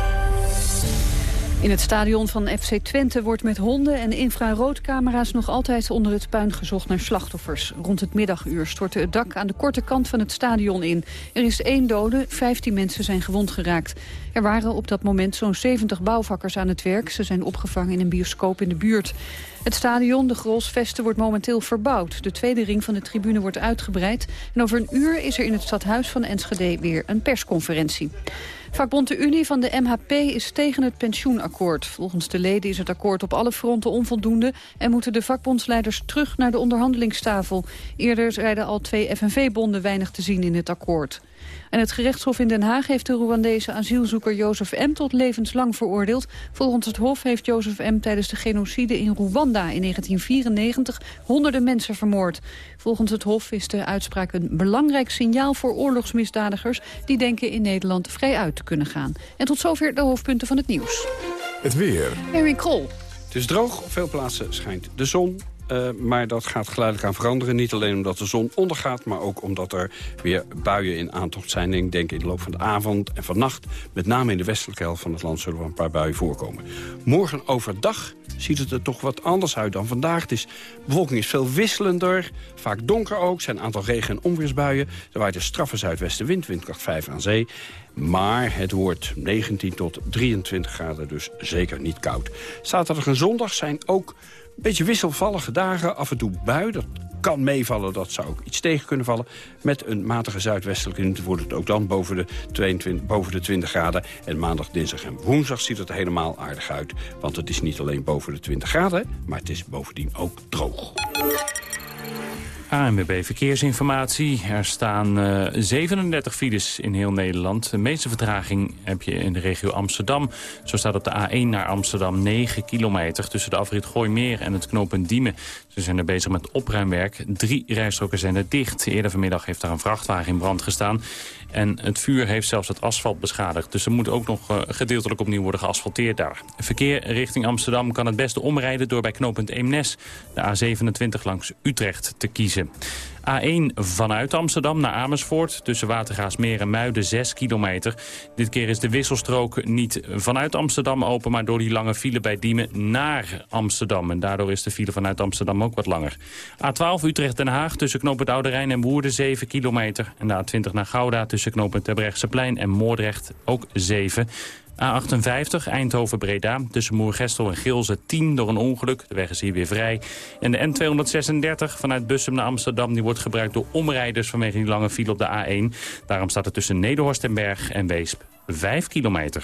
In het stadion van FC Twente wordt met honden en infraroodcamera's nog altijd onder het puin gezocht naar slachtoffers. Rond het middaguur stortte het dak aan de korte kant van het stadion in. Er is één dode, 15 mensen zijn gewond geraakt. Er waren op dat moment zo'n 70 bouwvakkers aan het werk. Ze zijn opgevangen in een bioscoop in de buurt. Het stadion, de Grolsvesten, wordt momenteel verbouwd. De tweede ring van de tribune wordt uitgebreid. En over een uur is er in het stadhuis van Enschede weer een persconferentie. Vakbond de Unie van de MHP is tegen het pensioenakkoord. Volgens de leden is het akkoord op alle fronten onvoldoende... en moeten de vakbondsleiders terug naar de onderhandelingstafel. Eerder zeiden al twee FNV-bonden weinig te zien in het akkoord. En het gerechtshof in Den Haag heeft de Rwandese asielzoeker Jozef M. tot levenslang veroordeeld. Volgens het hof heeft Jozef M. tijdens de genocide in Rwanda in 1994 honderden mensen vermoord. Volgens het hof is de uitspraak een belangrijk signaal voor oorlogsmisdadigers... die denken in Nederland vrij uit te kunnen gaan. En tot zover de hoofdpunten van het nieuws. Het weer. Erwin Krol. Het is droog, op veel plaatsen schijnt de zon. Uh, maar dat gaat geleidelijk aan veranderen. Niet alleen omdat de zon ondergaat, maar ook omdat er weer buien in aantocht zijn. ik denk in de loop van de avond en vannacht, met name in de westelijke helft van het land... zullen er een paar buien voorkomen. Morgen overdag ziet het er toch wat anders uit dan vandaag. de bevolking is veel wisselender, vaak donker ook. zijn een aantal regen- en onweersbuien. Er waait een straffe zuidwestenwind, windkracht 5 aan zee. Maar het wordt 19 tot 23 graden, dus zeker niet koud. Zaterdag en zondag zijn ook beetje wisselvallige dagen, af en toe bui. Dat kan meevallen, dat zou ook iets tegen kunnen vallen. Met een matige zuidwestelijke wind wordt het ook dan boven de, 22, boven de 20 graden. En maandag, dinsdag en woensdag ziet het er helemaal aardig uit. Want het is niet alleen boven de 20 graden, maar het is bovendien ook droog. ANWB Verkeersinformatie. Er staan uh, eh, 37 files in heel Nederland. De meeste vertraging heb je in de regio Amsterdam. Zo staat op de A1 naar Amsterdam 9 kilometer... tussen de afrit Gooimeer en het knooppunt Diemen. Ze zijn er bezig met opruimwerk. Drie rijstroken zijn er dicht. Eerder vanmiddag heeft daar een vrachtwagen in brand gestaan. En het vuur heeft zelfs het asfalt beschadigd. Dus er moet ook nog uh, gedeeltelijk opnieuw worden geasfalteerd daar. Verkeer richting Amsterdam kan het beste omrijden door bij knooppunt Eemnes... de A27 langs Utrecht te kiezen. A1 vanuit Amsterdam naar Amersfoort. Tussen Watergaasmeer en Muiden 6 kilometer. Dit keer is de wisselstrook niet vanuit Amsterdam open... maar door die lange file bij Diemen naar Amsterdam. En daardoor is de file vanuit Amsterdam ook wat langer. A12 Utrecht-Den Haag tussen knooppunt Oude Rijn en Woerden 7 kilometer. En de A20 naar Gouda tussen knooppunt Terbrechtseplein en Moordrecht ook 7. A58 Eindhoven-Breda tussen Moergestel en Gilze 10 door een ongeluk. De weg is hier weer vrij. En de N236 vanuit Bussum naar Amsterdam die wordt gebruikt door omrijders vanwege die lange file op de A1. Daarom staat er tussen Nederhorst en Berg en Weesp 5 kilometer.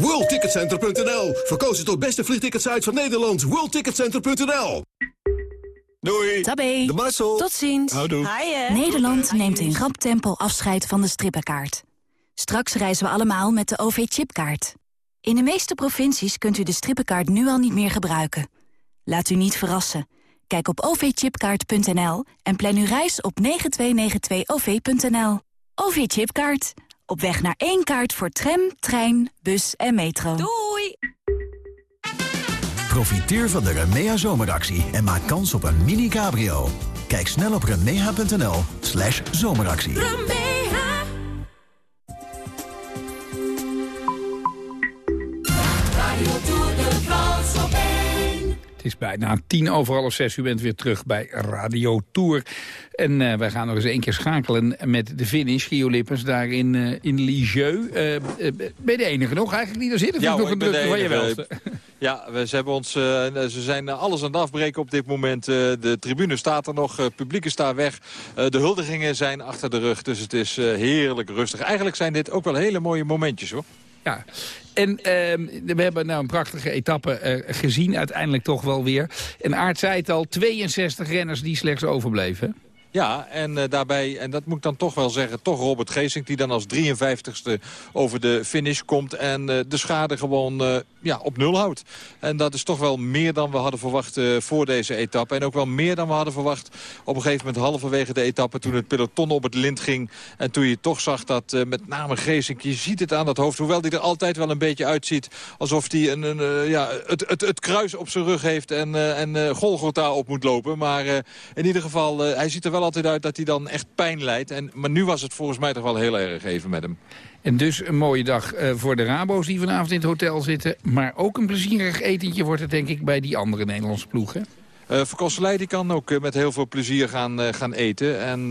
WorldTicketCenter.nl Verkozen tot beste vliegticketsite van Nederland. WorldTicketCenter.nl Doei. Tabé. De Marcel. Tot ziens. Houdoe. Nederland neemt in rap tempo afscheid van de strippenkaart. Straks reizen we allemaal met de OV-chipkaart. In de meeste provincies kunt u de strippenkaart nu al niet meer gebruiken. Laat u niet verrassen. Kijk op ovchipkaart.nl en plan uw reis op 9292-OV.nL. OV-chipkaart. Op weg naar één kaart voor tram, trein, bus en metro. Doei! Profiteer van de Remea zomeractie en maak kans op een mini-cabrio. Kijk snel op remea.nl slash zomeractie. Is bijna tien over half zes. U bent weer terug bij Radio Tour. En uh, wij gaan nog eens één keer schakelen met de finish. Gio Lippens daar in, uh, in Lisieux. Uh, ben je de enige nog eigenlijk die er zit? Of ja, nog een druk van je wel? Ja, we, ze, hebben ons, ze zijn alles aan het afbreken op dit moment. de tribune staat er nog, publiek is daar weg. de huldigingen zijn achter de rug, dus het is heerlijk rustig. Eigenlijk zijn dit ook wel hele mooie momentjes hoor. Ja, en uh, we hebben nou een prachtige etappe uh, gezien uiteindelijk toch wel weer. En Aard zei het al, 62 renners die slechts overbleven. Ja, en eh, daarbij, en dat moet ik dan toch wel zeggen... toch Robert Geesink die dan als 53ste over de finish komt... en de schade gewoon ja, op nul houdt. En dat is toch wel meer dan we hadden verwacht voor deze etappe. En ook wel meer dan we hadden verwacht op een gegeven moment halverwege de etappe... toen het peloton op het lint ging. En toen je toch zag dat met name Geesink, je ziet het aan dat hoofd... hoewel die er altijd wel een beetje uitziet alsof hij een, een, ja, het, het, het kruis op zijn rug heeft... en, en Golgotha op moet lopen. Maar in ieder geval, hij ziet er wel altijd uit dat hij dan echt pijn leidt. En, maar nu was het volgens mij toch wel heel erg even met hem. En dus een mooie dag uh, voor de Rabo's die vanavond in het hotel zitten. Maar ook een plezierig etentje wordt het denk ik bij die andere Nederlandse ploegen. Uh, die kan ook uh, met heel veel plezier gaan, uh, gaan eten. En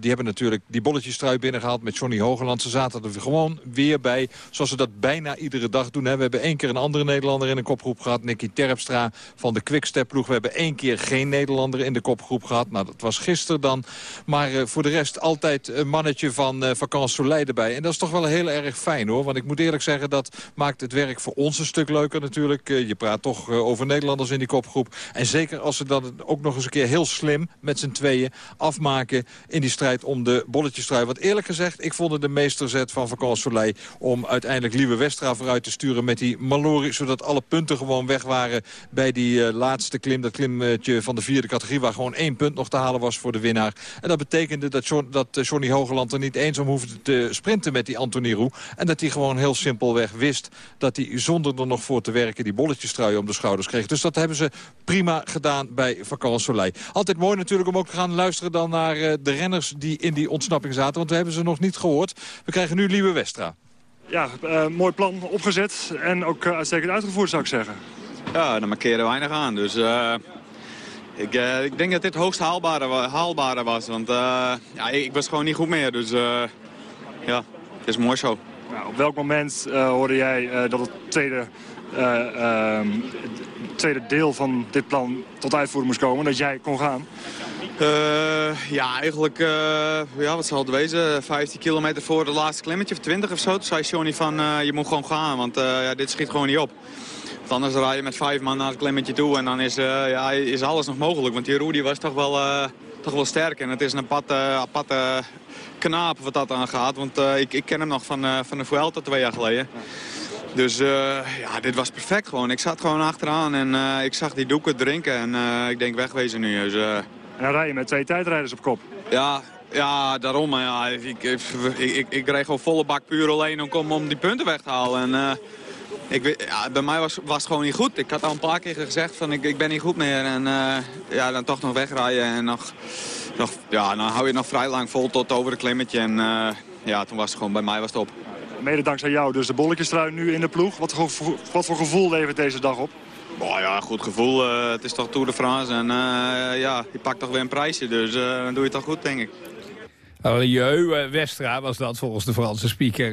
die hebben natuurlijk die bolletjestrui binnengehaald met Johnny Hogeland. Ze zaten er gewoon weer bij, zoals ze dat bijna iedere dag doen. Hè. We hebben één keer een andere Nederlander in een kopgroep gehad. Nicky Terpstra van de Quickstep-ploeg. We hebben één keer geen Nederlander in de kopgroep gehad. Nou, dat was gisteren dan. Maar voor de rest altijd een mannetje van uh, Soleil erbij. En dat is toch wel heel erg fijn hoor. Want ik moet eerlijk zeggen, dat maakt het werk voor ons een stuk leuker natuurlijk. je praat toch over Nederlanders in die kopgroep. En zeker als ze dan ook nog eens een keer heel slim met z'n tweeën afmaken in die strijd om de bolletjestrui. Want eerlijk gezegd, ik vond het de meesterzet van Vacances Soleil om uiteindelijk Lieve Westra vooruit te sturen met die Malori. Zodat alle punten gewoon weg waren bij die uh, laatste klim. Dat klimmetje van de vierde categorie waar gewoon één punt nog te halen was voor de winnaar. En dat betekende dat, dat uh, Johnny Hogeland er niet eens om hoefde te sprinten met die Anthony Roux. En dat hij gewoon heel simpelweg wist dat hij zonder er nog voor te werken die bolletjestrui om de schouders kreeg. Dus dat hebben ze prima gedaan bij Soleil. Altijd mooi natuurlijk om ook te gaan luisteren dan naar uh, de renners die in die ontsnapping zaten. Want we hebben ze nog niet gehoord. We krijgen nu Lieve Westra. Ja, uh, mooi plan opgezet en ook uh, uitstekend uitgevoerd zou ik zeggen. Ja, daar markeren weinig aan. Dus ik, ik, denk dat dit het hoogst haalbare, haalbare was. Want ja, ik, ik, was gewoon niet goed meer. Dus ja, het is mooi zo. Nou, op welk moment hoorde jij dat het tweede uh, tweede deel van dit plan tot uitvoering moest komen, dat jij kon gaan? Uh, ja, eigenlijk, uh, ja, wat zal het wezen, 15 kilometer voor de laatste klimmetje of 20 of zo. Toen zei Johnny van, je moet gewoon gaan, want ja, dit schiet gewoon niet op. Anders rij je met vijf man naar het klimmetje toe en dan is, ja, is alles nog mogelijk. Want die Rudy was toch wel, toch wel sterk en het is een aparte, aparte knaap wat dat aangaat. Want ik, ik ken hem nog van, van de Vuelta twee jaar geleden. Dus uh, ja, dit was perfect gewoon. Ik zat gewoon achteraan en uh, ik zag die doeken drinken en uh, ik denk wegwezen nu. Dus, en dan rij je met twee tijdrijders op kop. Ja, ja daarom. Ja, ik, ik, ik, ik, reed gewoon volle bak puur alleen om, om die punten weg te halen. En, ik, ja, bij mij was, was het gewoon niet goed. Ik had al een paar keer gezegd van ik, ik ben niet goed meer. En ja, dan toch nog wegrijden en nog, nog, ja, dan hou je nog vrij lang vol tot over het klimmetje. En ja, toen was het gewoon bij mij was het op. Mede dankzij jou dus de bolletjestrui nu in de ploeg. Wat, wat voor gevoel levert deze dag op? Oh ja, goed gevoel. Uh, het is toch Tour de France en uh, ja, je pakt toch weer een prijsje. Dus uh, dan doe je het toch goed, denk ik. Eh, Westra was dat volgens de Franse speaker.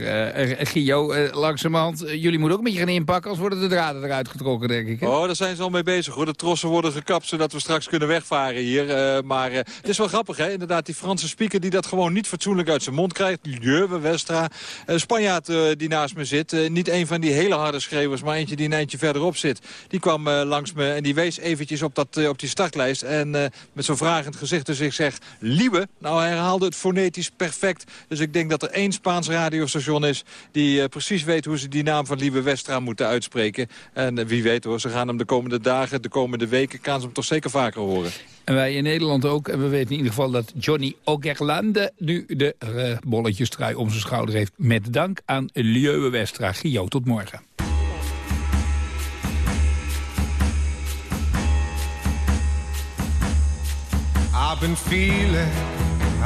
Uh, Gio, uh, langzamerhand, jullie moeten ook een beetje gaan inpakken... als worden de draden eruit getrokken, denk ik. Oh, daar zijn ze al mee bezig. De trossen worden gekapt, zodat we straks kunnen wegvaren hier. maar het is wel grappig, hè? Inderdaad, die Franse speaker die dat gewoon niet fatsoenlijk uit zijn mond krijgt. Lieu, Westra. Spanjaard die naast me zit. niet een van die hele harde schreeuwers, maar eentje die een eindje verderop zit. Die kwam langs me en die wees eventjes op, dat, op die startlijst. En met zo'n vragend gezicht. Dus ik zeg, Liebe. Nou, hij herhaalde het voor fonetisch perfect. Dus ik denk dat er één Spaans radiostation is... die uh, precies weet hoe ze die naam van Lieve Westra moeten uitspreken. En uh, wie weet hoor, ze gaan hem de komende dagen, de komende weken... gaan ze hem toch zeker vaker horen. En wij in Nederland ook. En we weten in ieder geval dat Johnny Ogerlande... nu de uh, bolletjestrui om zijn schouder heeft. Met dank aan Lieuwe Westra. Gio, tot morgen. I've been feeling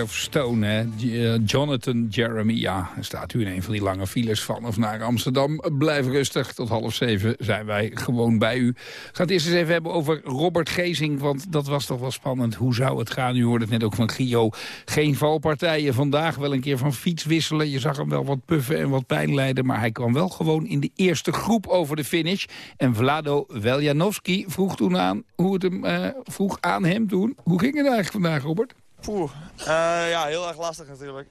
Of Stone, hè? Eh, Jonathan Jeremy. Ja, staat u in een van die lange files van of naar Amsterdam. Blijf rustig, tot half zeven zijn wij gewoon bij u. Gaat eerst eens even hebben over Robert Gezing, want dat was toch wel spannend. Hoe zou het gaan? U hoorde het net ook van Gio. Geen valpartijen vandaag, wel een keer van fiets wisselen. Je zag hem wel wat puffen en wat pijn lijden, maar hij kwam wel gewoon in de eerste groep over de finish. En Vlado Veljanovski vroeg toen aan, hoe het hem, eh, vroeg aan hem toen. Hoe ging het eigenlijk vandaag, Robert? Poeh, eh, ja, heel erg lastig natuurlijk.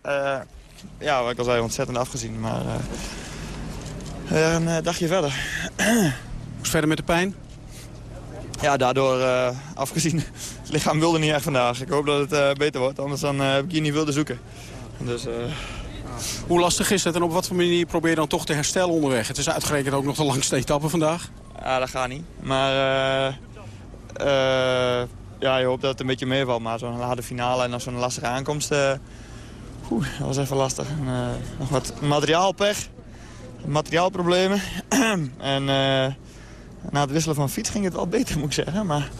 Eh, ja, wat ik al zei, ontzettend afgezien, maar weer een dagje verder. Moest verder met de pijn? Ja, daardoor afgezien. Het lichaam wilde niet echt vandaag. Ik hoop dat het beter wordt, anders dan, heb ik hier niet wilde zoeken. Dus, Hoe lastig is het en op wat voor manier probeer je dan toch te herstellen onderweg? Het is uitgerekend ook nog de langste etappe vandaag. ja, dat gaat niet. Maar ja, je hoopt dat het een beetje meevalt. Maar zo'n late finale en dan zo'n lastige aankomst... eh, oeh, dat was even lastig. En, eh, nog wat materiaalpech. Materiaalproblemen. en eh, na het wisselen van fiets ging het wel beter, moet ik zeggen. Maar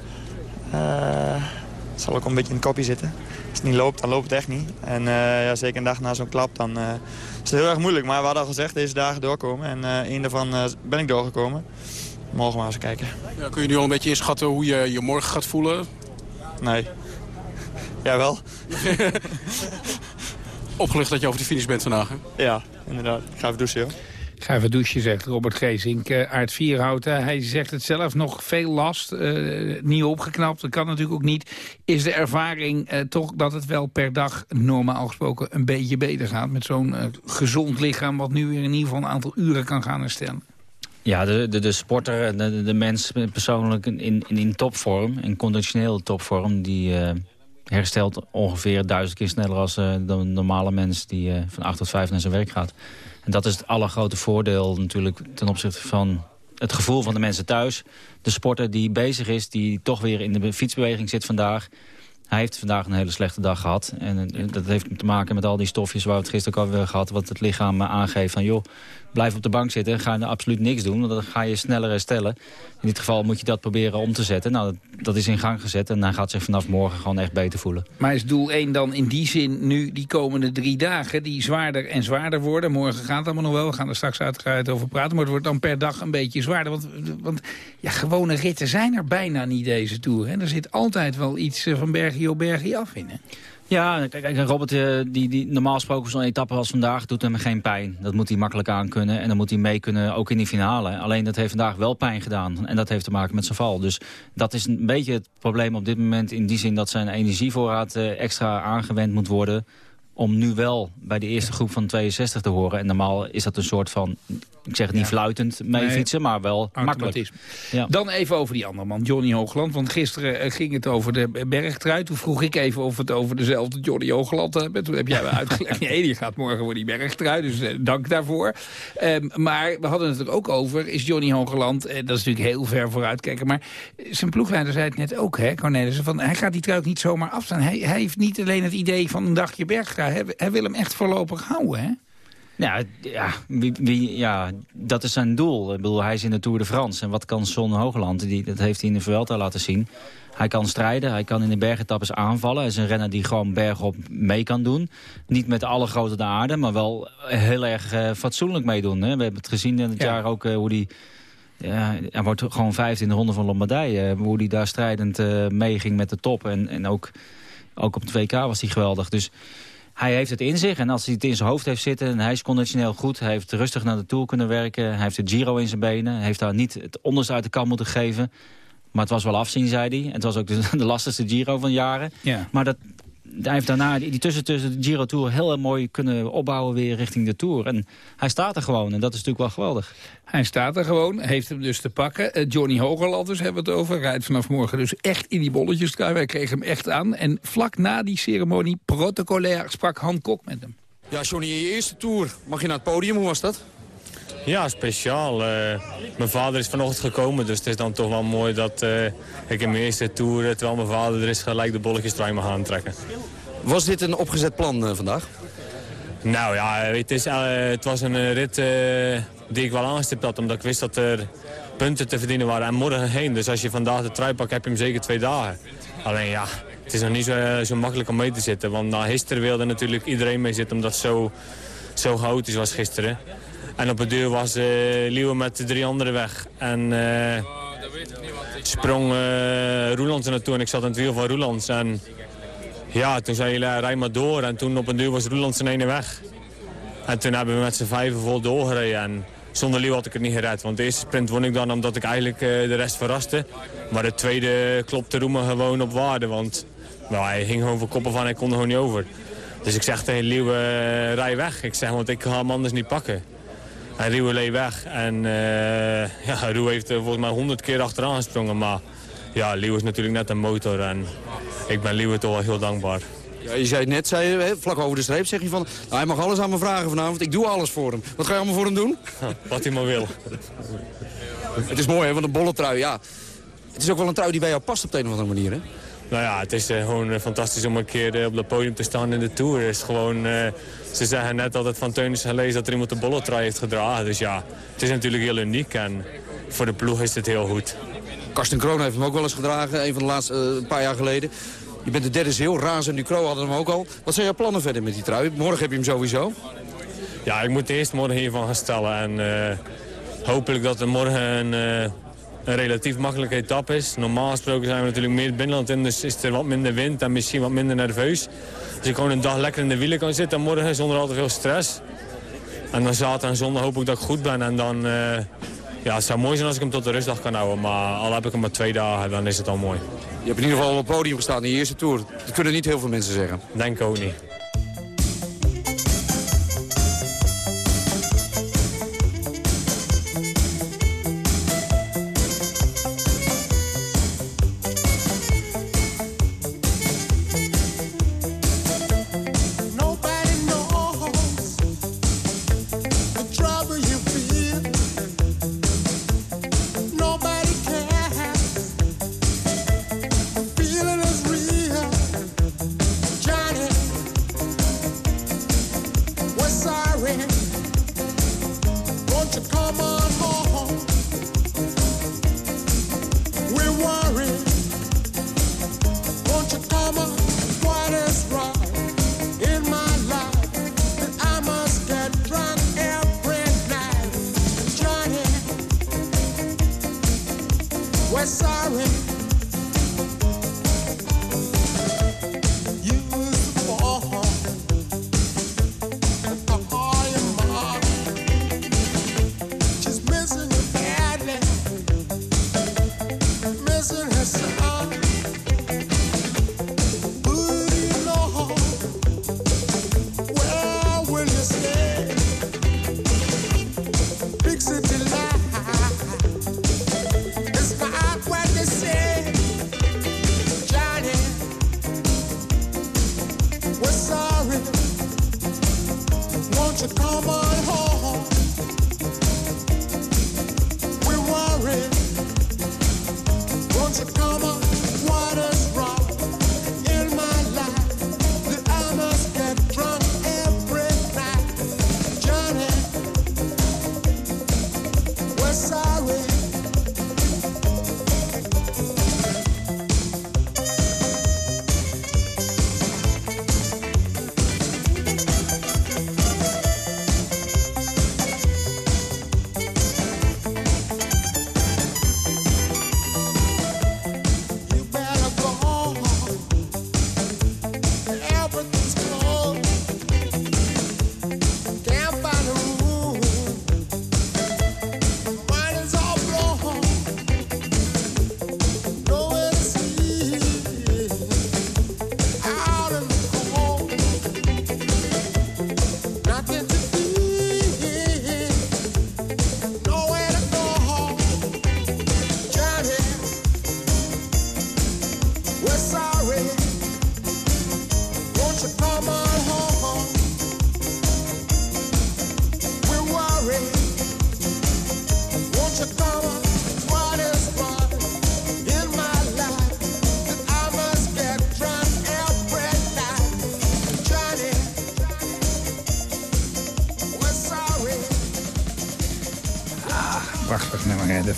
het zal ook een beetje in het kopje zitten. Als het niet loopt, dan loopt het echt niet. En ja, zeker een dag na zo'n klap, dan is het heel erg moeilijk. Maar we hadden al gezegd, deze dagen doorkomen. En één daarvan ben ik doorgekomen. Morgen maar eens kijken. Ja, kun je nu al een beetje inschatten hoe je je morgen gaat voelen? Nee. Jawel. Opgelucht dat je over de finish bent vandaag, hè? Ja, inderdaad. Ik ga even douchen, joh. Ga even douchen, zegt Robert Geesink. Uh, Aard Vierhouten, hij zegt het zelf nog veel last. eh, niet opgeknapt, dat kan natuurlijk ook niet. Is de ervaring eh, toch dat het wel per dag normaal gesproken een beetje beter gaat... met zo'n gezond lichaam wat nu weer in ieder geval een aantal uren kan gaan herstellen? Ja, de, de, de sporter, de, de mens persoonlijk in, in, in topvorm, in conditioneel topvorm... die eh, herstelt ongeveer duizend keer sneller als eh, de normale mens... die eh, van 8 tot 5 naar zijn werk gaat. En dat is het allergrote voordeel natuurlijk ten opzichte van het gevoel van de mensen thuis. De sporter die bezig is, die toch weer in de fietsbeweging zit vandaag... Hij heeft vandaag een hele slechte dag gehad. En eh, dat heeft te maken met al die stofjes waar we het gisteren ook al hebben gehad. Wat het lichaam eh, aangeeft van joh, blijf op de bank zitten. Ga er absoluut niks doen, want dan ga je sneller herstellen. In dit geval moet je dat proberen om te zetten. Nou, dat, dat is in gang gezet en hij gaat zich vanaf morgen gewoon echt beter voelen. Maar is doel 1 dan in die zin nu die komende drie dagen... die zwaarder en zwaarder worden? Morgen gaat het allemaal nog wel, we gaan er straks uitgebreid over praten... maar het wordt dan per dag een beetje zwaarder. Want, want ja, gewone ritten zijn er bijna niet deze Tour. Hè? Er zit altijd wel iets eh, van Bergio Bergio af in. Hè? Ja, kijk, Robert, eh, die, die normaal gesproken zo'n etappe als vandaag doet hem geen pijn. Dat moet hij makkelijk aankunnen en dan moet hij mee kunnen, ook in die finale. Alleen dat heeft vandaag wel pijn gedaan en dat heeft te maken met zijn val. Dus dat is een beetje het probleem op dit moment in die zin dat zijn energievoorraad eh, extra aangewend moet worden om nu wel bij de eerste groep van 62 te horen. En normaal is dat een soort van, ik zeg het niet Ja. fluitend mee Nee. fietsen, maar wel makkelijk. Ja. Dan even over die andere man, Johnny Hoogland. Want gisteren eh, ging het over de bergtrui. Toen vroeg ik even of het over dezelfde Johnny Hoogland hebben. Toen heb jij me uitgelegd, nee, die gaat morgen voor die bergtrui. Dus eh, dank daarvoor. Ehm, maar we hadden het er ook over, is Johnny Hoogland... eh, dat is natuurlijk heel ver vooruitkijken. Maar zijn ploegleider zei het net ook, hè, Cornelissen... Van, hij gaat die trui ook niet zomaar afstaan. Hij, hij heeft niet alleen het idee van een dagje bergtrui. Hij, hij wil hem echt voorlopig houden, hè? Ja, ja, wie, wie, ja, dat is zijn doel. Ik bedoel, hij is in de Tour de France. En wat kan Son Hoogland? Die, dat heeft hij in de Vuelta laten zien. Hij kan strijden, hij kan in de bergetappes aanvallen. Hij is een renner die gewoon bergop mee kan doen. Niet met alle grote de aarde, maar wel heel erg eh, fatsoenlijk meedoen. Hè? We hebben het gezien in het jaar ook eh, hoe die... Ja, hij wordt gewoon vijfde in de ronde van Lombardije. eh, hoe hij daar strijdend meeging met de top. En, en ook, ook op het WK was hij geweldig. Dus hij heeft het in zich en als hij het in zijn hoofd heeft zitten... en hij is conditioneel goed, hij heeft rustig naar de Tour kunnen werken... hij heeft de Giro in zijn benen, hij heeft daar niet het onderste uit de kan moeten geven... maar het was wel afzien, zei hij. Het was ook de, de lastigste Giro van jaren. Ja. Maar dat, hij heeft daarna die, tussen, tussen de Giro Tour heel mooi kunnen opbouwen weer richting de Tour. En hij staat er gewoon en dat is natuurlijk wel geweldig. Hij staat er gewoon, heeft hem dus te pakken. Eh, Johnny Hogerland dus hebben we het over. Rijdt vanaf morgen dus echt in die bolletjes. Wij kregen hem echt aan. En vlak na die ceremonie, protocolair, sprak Han Kok met hem. Ja, Johnny, je eerste tour. Mag je naar het podium? Hoe was dat? Ja, speciaal. Eh, mijn vader is vanochtend gekomen, dus het is dan toch wel mooi dat eh, ik in mijn eerste tour, eh, terwijl mijn vader er is, gelijk de bolletjes trui mag aantrekken. Was dit een opgezet plan vandaag? Nou ja, het, is, het was een rit die ik wel aangestipt had, omdat ik wist dat er punten te verdienen waren. En morgen heen, dus als je vandaag de trui pakt, heb je hem zeker twee dagen. Alleen ja, het is nog niet zo, zo makkelijk om mee te zitten. Want na gisteren wilde natuurlijk iedereen mee zitten, omdat zo, zo chaotisch was gisteren. En op het deur was uh, Liewe met de drie anderen weg. En uh, sprong uh, Roelands er naartoe en ik zat aan het wiel van Roelands. En ja, toen zei hij, rij maar door. En toen op een duur was Roelands zijn ene weg. En toen hebben we met z'n vijven vol doorgereden. En zonder Liewe had ik het niet gered. Want de eerste sprint won ik dan omdat ik eigenlijk de rest verraste. Maar de tweede klopte Roemen gewoon op waarde. Want nou, hij ging gewoon voor koppen van hij kon er gewoon niet over. Dus ik zeg tegen Liewe, uh, rij weg. Ik zeg, want ik ga hem anders niet pakken. En Ruwe leed weg. En uh, ja, Ruwe heeft uh, volgens mij honderd keer achteraan gesprongen. Maar ja, Liewe is natuurlijk net een motor. En ik ben Liewe toch wel heel dankbaar. Ja, je zei het net, zei je, hè, vlak over de streep, zeg je van... Nou, hij mag alles aan me vragen vanavond, ik doe alles voor hem. Wat ga je allemaal voor hem doen? Wat hij maar wil. het is mooi, hè, want een bolle trui, ja. Het is ook wel een trui die bij jou past op de een of andere manier, hè? Nou ja, het is uh, gewoon fantastisch om een keer uh, op het podium te staan in de Tour. Het is gewoon, ze zeggen net altijd van Teunis gelezen dat er iemand de bolletrui heeft gedragen. Dus ja, het is natuurlijk heel uniek en voor de ploeg is het heel goed. Karsten Kroon heeft hem ook wel eens gedragen, een van de laatste een paar jaar geleden. Je bent de derde ziel, Raas en Ducro hadden hem ook al. Wat zijn jouw plannen verder met die trui? Morgen heb je hem sowieso. Ja, ik moet eerst morgen hiervan gaan stellen en hopelijk dat er morgen een een relatief makkelijke etappe is. Normaal gesproken zijn we natuurlijk meer het binnenland in, dus is er wat minder wind en misschien wat minder nerveus. Dus ik gewoon een dag lekker in de wielen kan zitten morgen zonder al te veel stress. En dan zaterdag en zondag hoop ik dat ik goed ben en dan... Uh, ja, het zou mooi zijn als ik hem tot de rustdag kan houden, maar al heb ik hem maar twee dagen, dan is het al mooi. Je hebt in ieder geval op het podium gestaan in je eerste Tour. Dat kunnen niet heel veel mensen zeggen. Denk ook niet.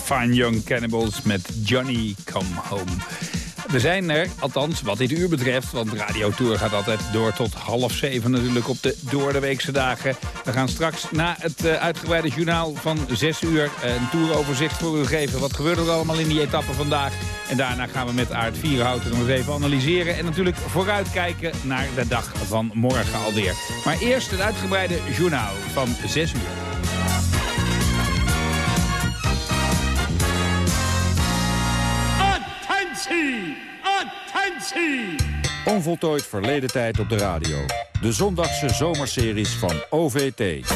Fine Young Cannibals met Johnny Come Home. We zijn er, althans wat dit uur betreft, want Radio Tour gaat altijd door tot half zeven natuurlijk op de door de weekse dagen. We gaan straks na het eh, uitgebreide journaal van zes uur een toeroverzicht voor u geven. Wat gebeurt er allemaal in die etappe vandaag? En daarna gaan we met Aard Vierhouten nog even analyseren. En natuurlijk vooruitkijken naar de dag van morgen alweer. Maar eerst het uitgebreide journaal van zes uur. Onvoltooid verleden tijd op de radio. De zondagse zomerseries van OVT.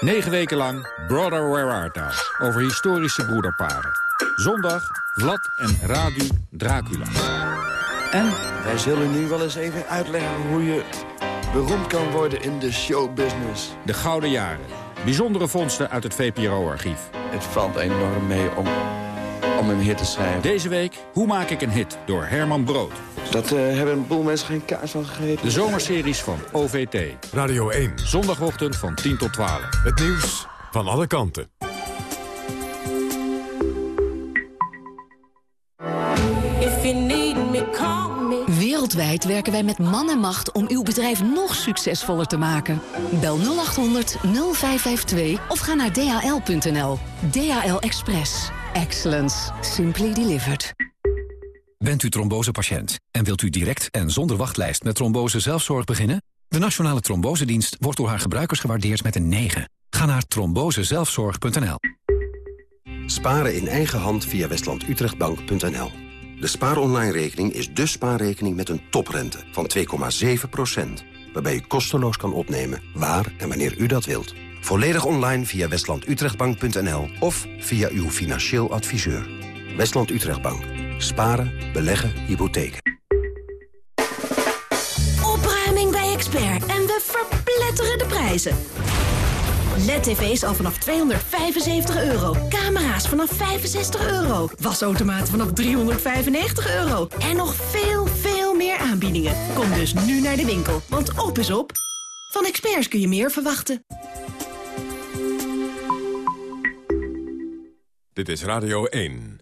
Negen weken lang Brother Where Art Thou? Over historische broederparen. Zondag Vlad en Radu Dracula. En wij zullen nu wel eens even uitleggen hoe je beroemd kan worden in de showbusiness. De Gouden Jaren. Bijzondere vondsten uit het VPRO-archief. Het valt enorm mee om, om een hit te schrijven. Deze week Hoe maak ik een hit door Herman Brood. Dat eh, hebben een boel mensen geen kaas van gegeten. De zomerseries van OVT. Radio 1. Zondagochtend van 10 tot 12. Het nieuws van alle kanten. If you need me, call me. Wereldwijd werken wij met man en macht om uw bedrijf nog succesvoller te maken. Bel 0800 0552 of ga naar dhl.nl. DHL Express. Excellence. Simply delivered. Bent u trombosepatiënt en wilt u direct en zonder wachtlijst met trombose zelfzorg beginnen? De Nationale Trombosedienst wordt door haar gebruikers gewaardeerd met een 9. Ga naar trombosezelfzorg.nl. Sparen in eigen hand via westlandutrechtbank.nl. De spaaronline-rekening is de spaarrekening met een toprente van 2,7%. Waarbij u kosteloos kan opnemen waar en wanneer u dat wilt. Volledig online via westlandutrechtbank.nl of via uw financieel adviseur. Westland Utrechtbank. Sparen, beleggen, hypotheken. Opruiming bij Expert en we verpletteren de prijzen. LED-tv's al vanaf 275 euro. Camera's vanaf 65 euro. Wasautomaten vanaf 395 euro. En nog veel, veel meer aanbiedingen. Kom dus nu naar de winkel, want op is op. Van Experts kun je meer verwachten. Dit is Radio 1.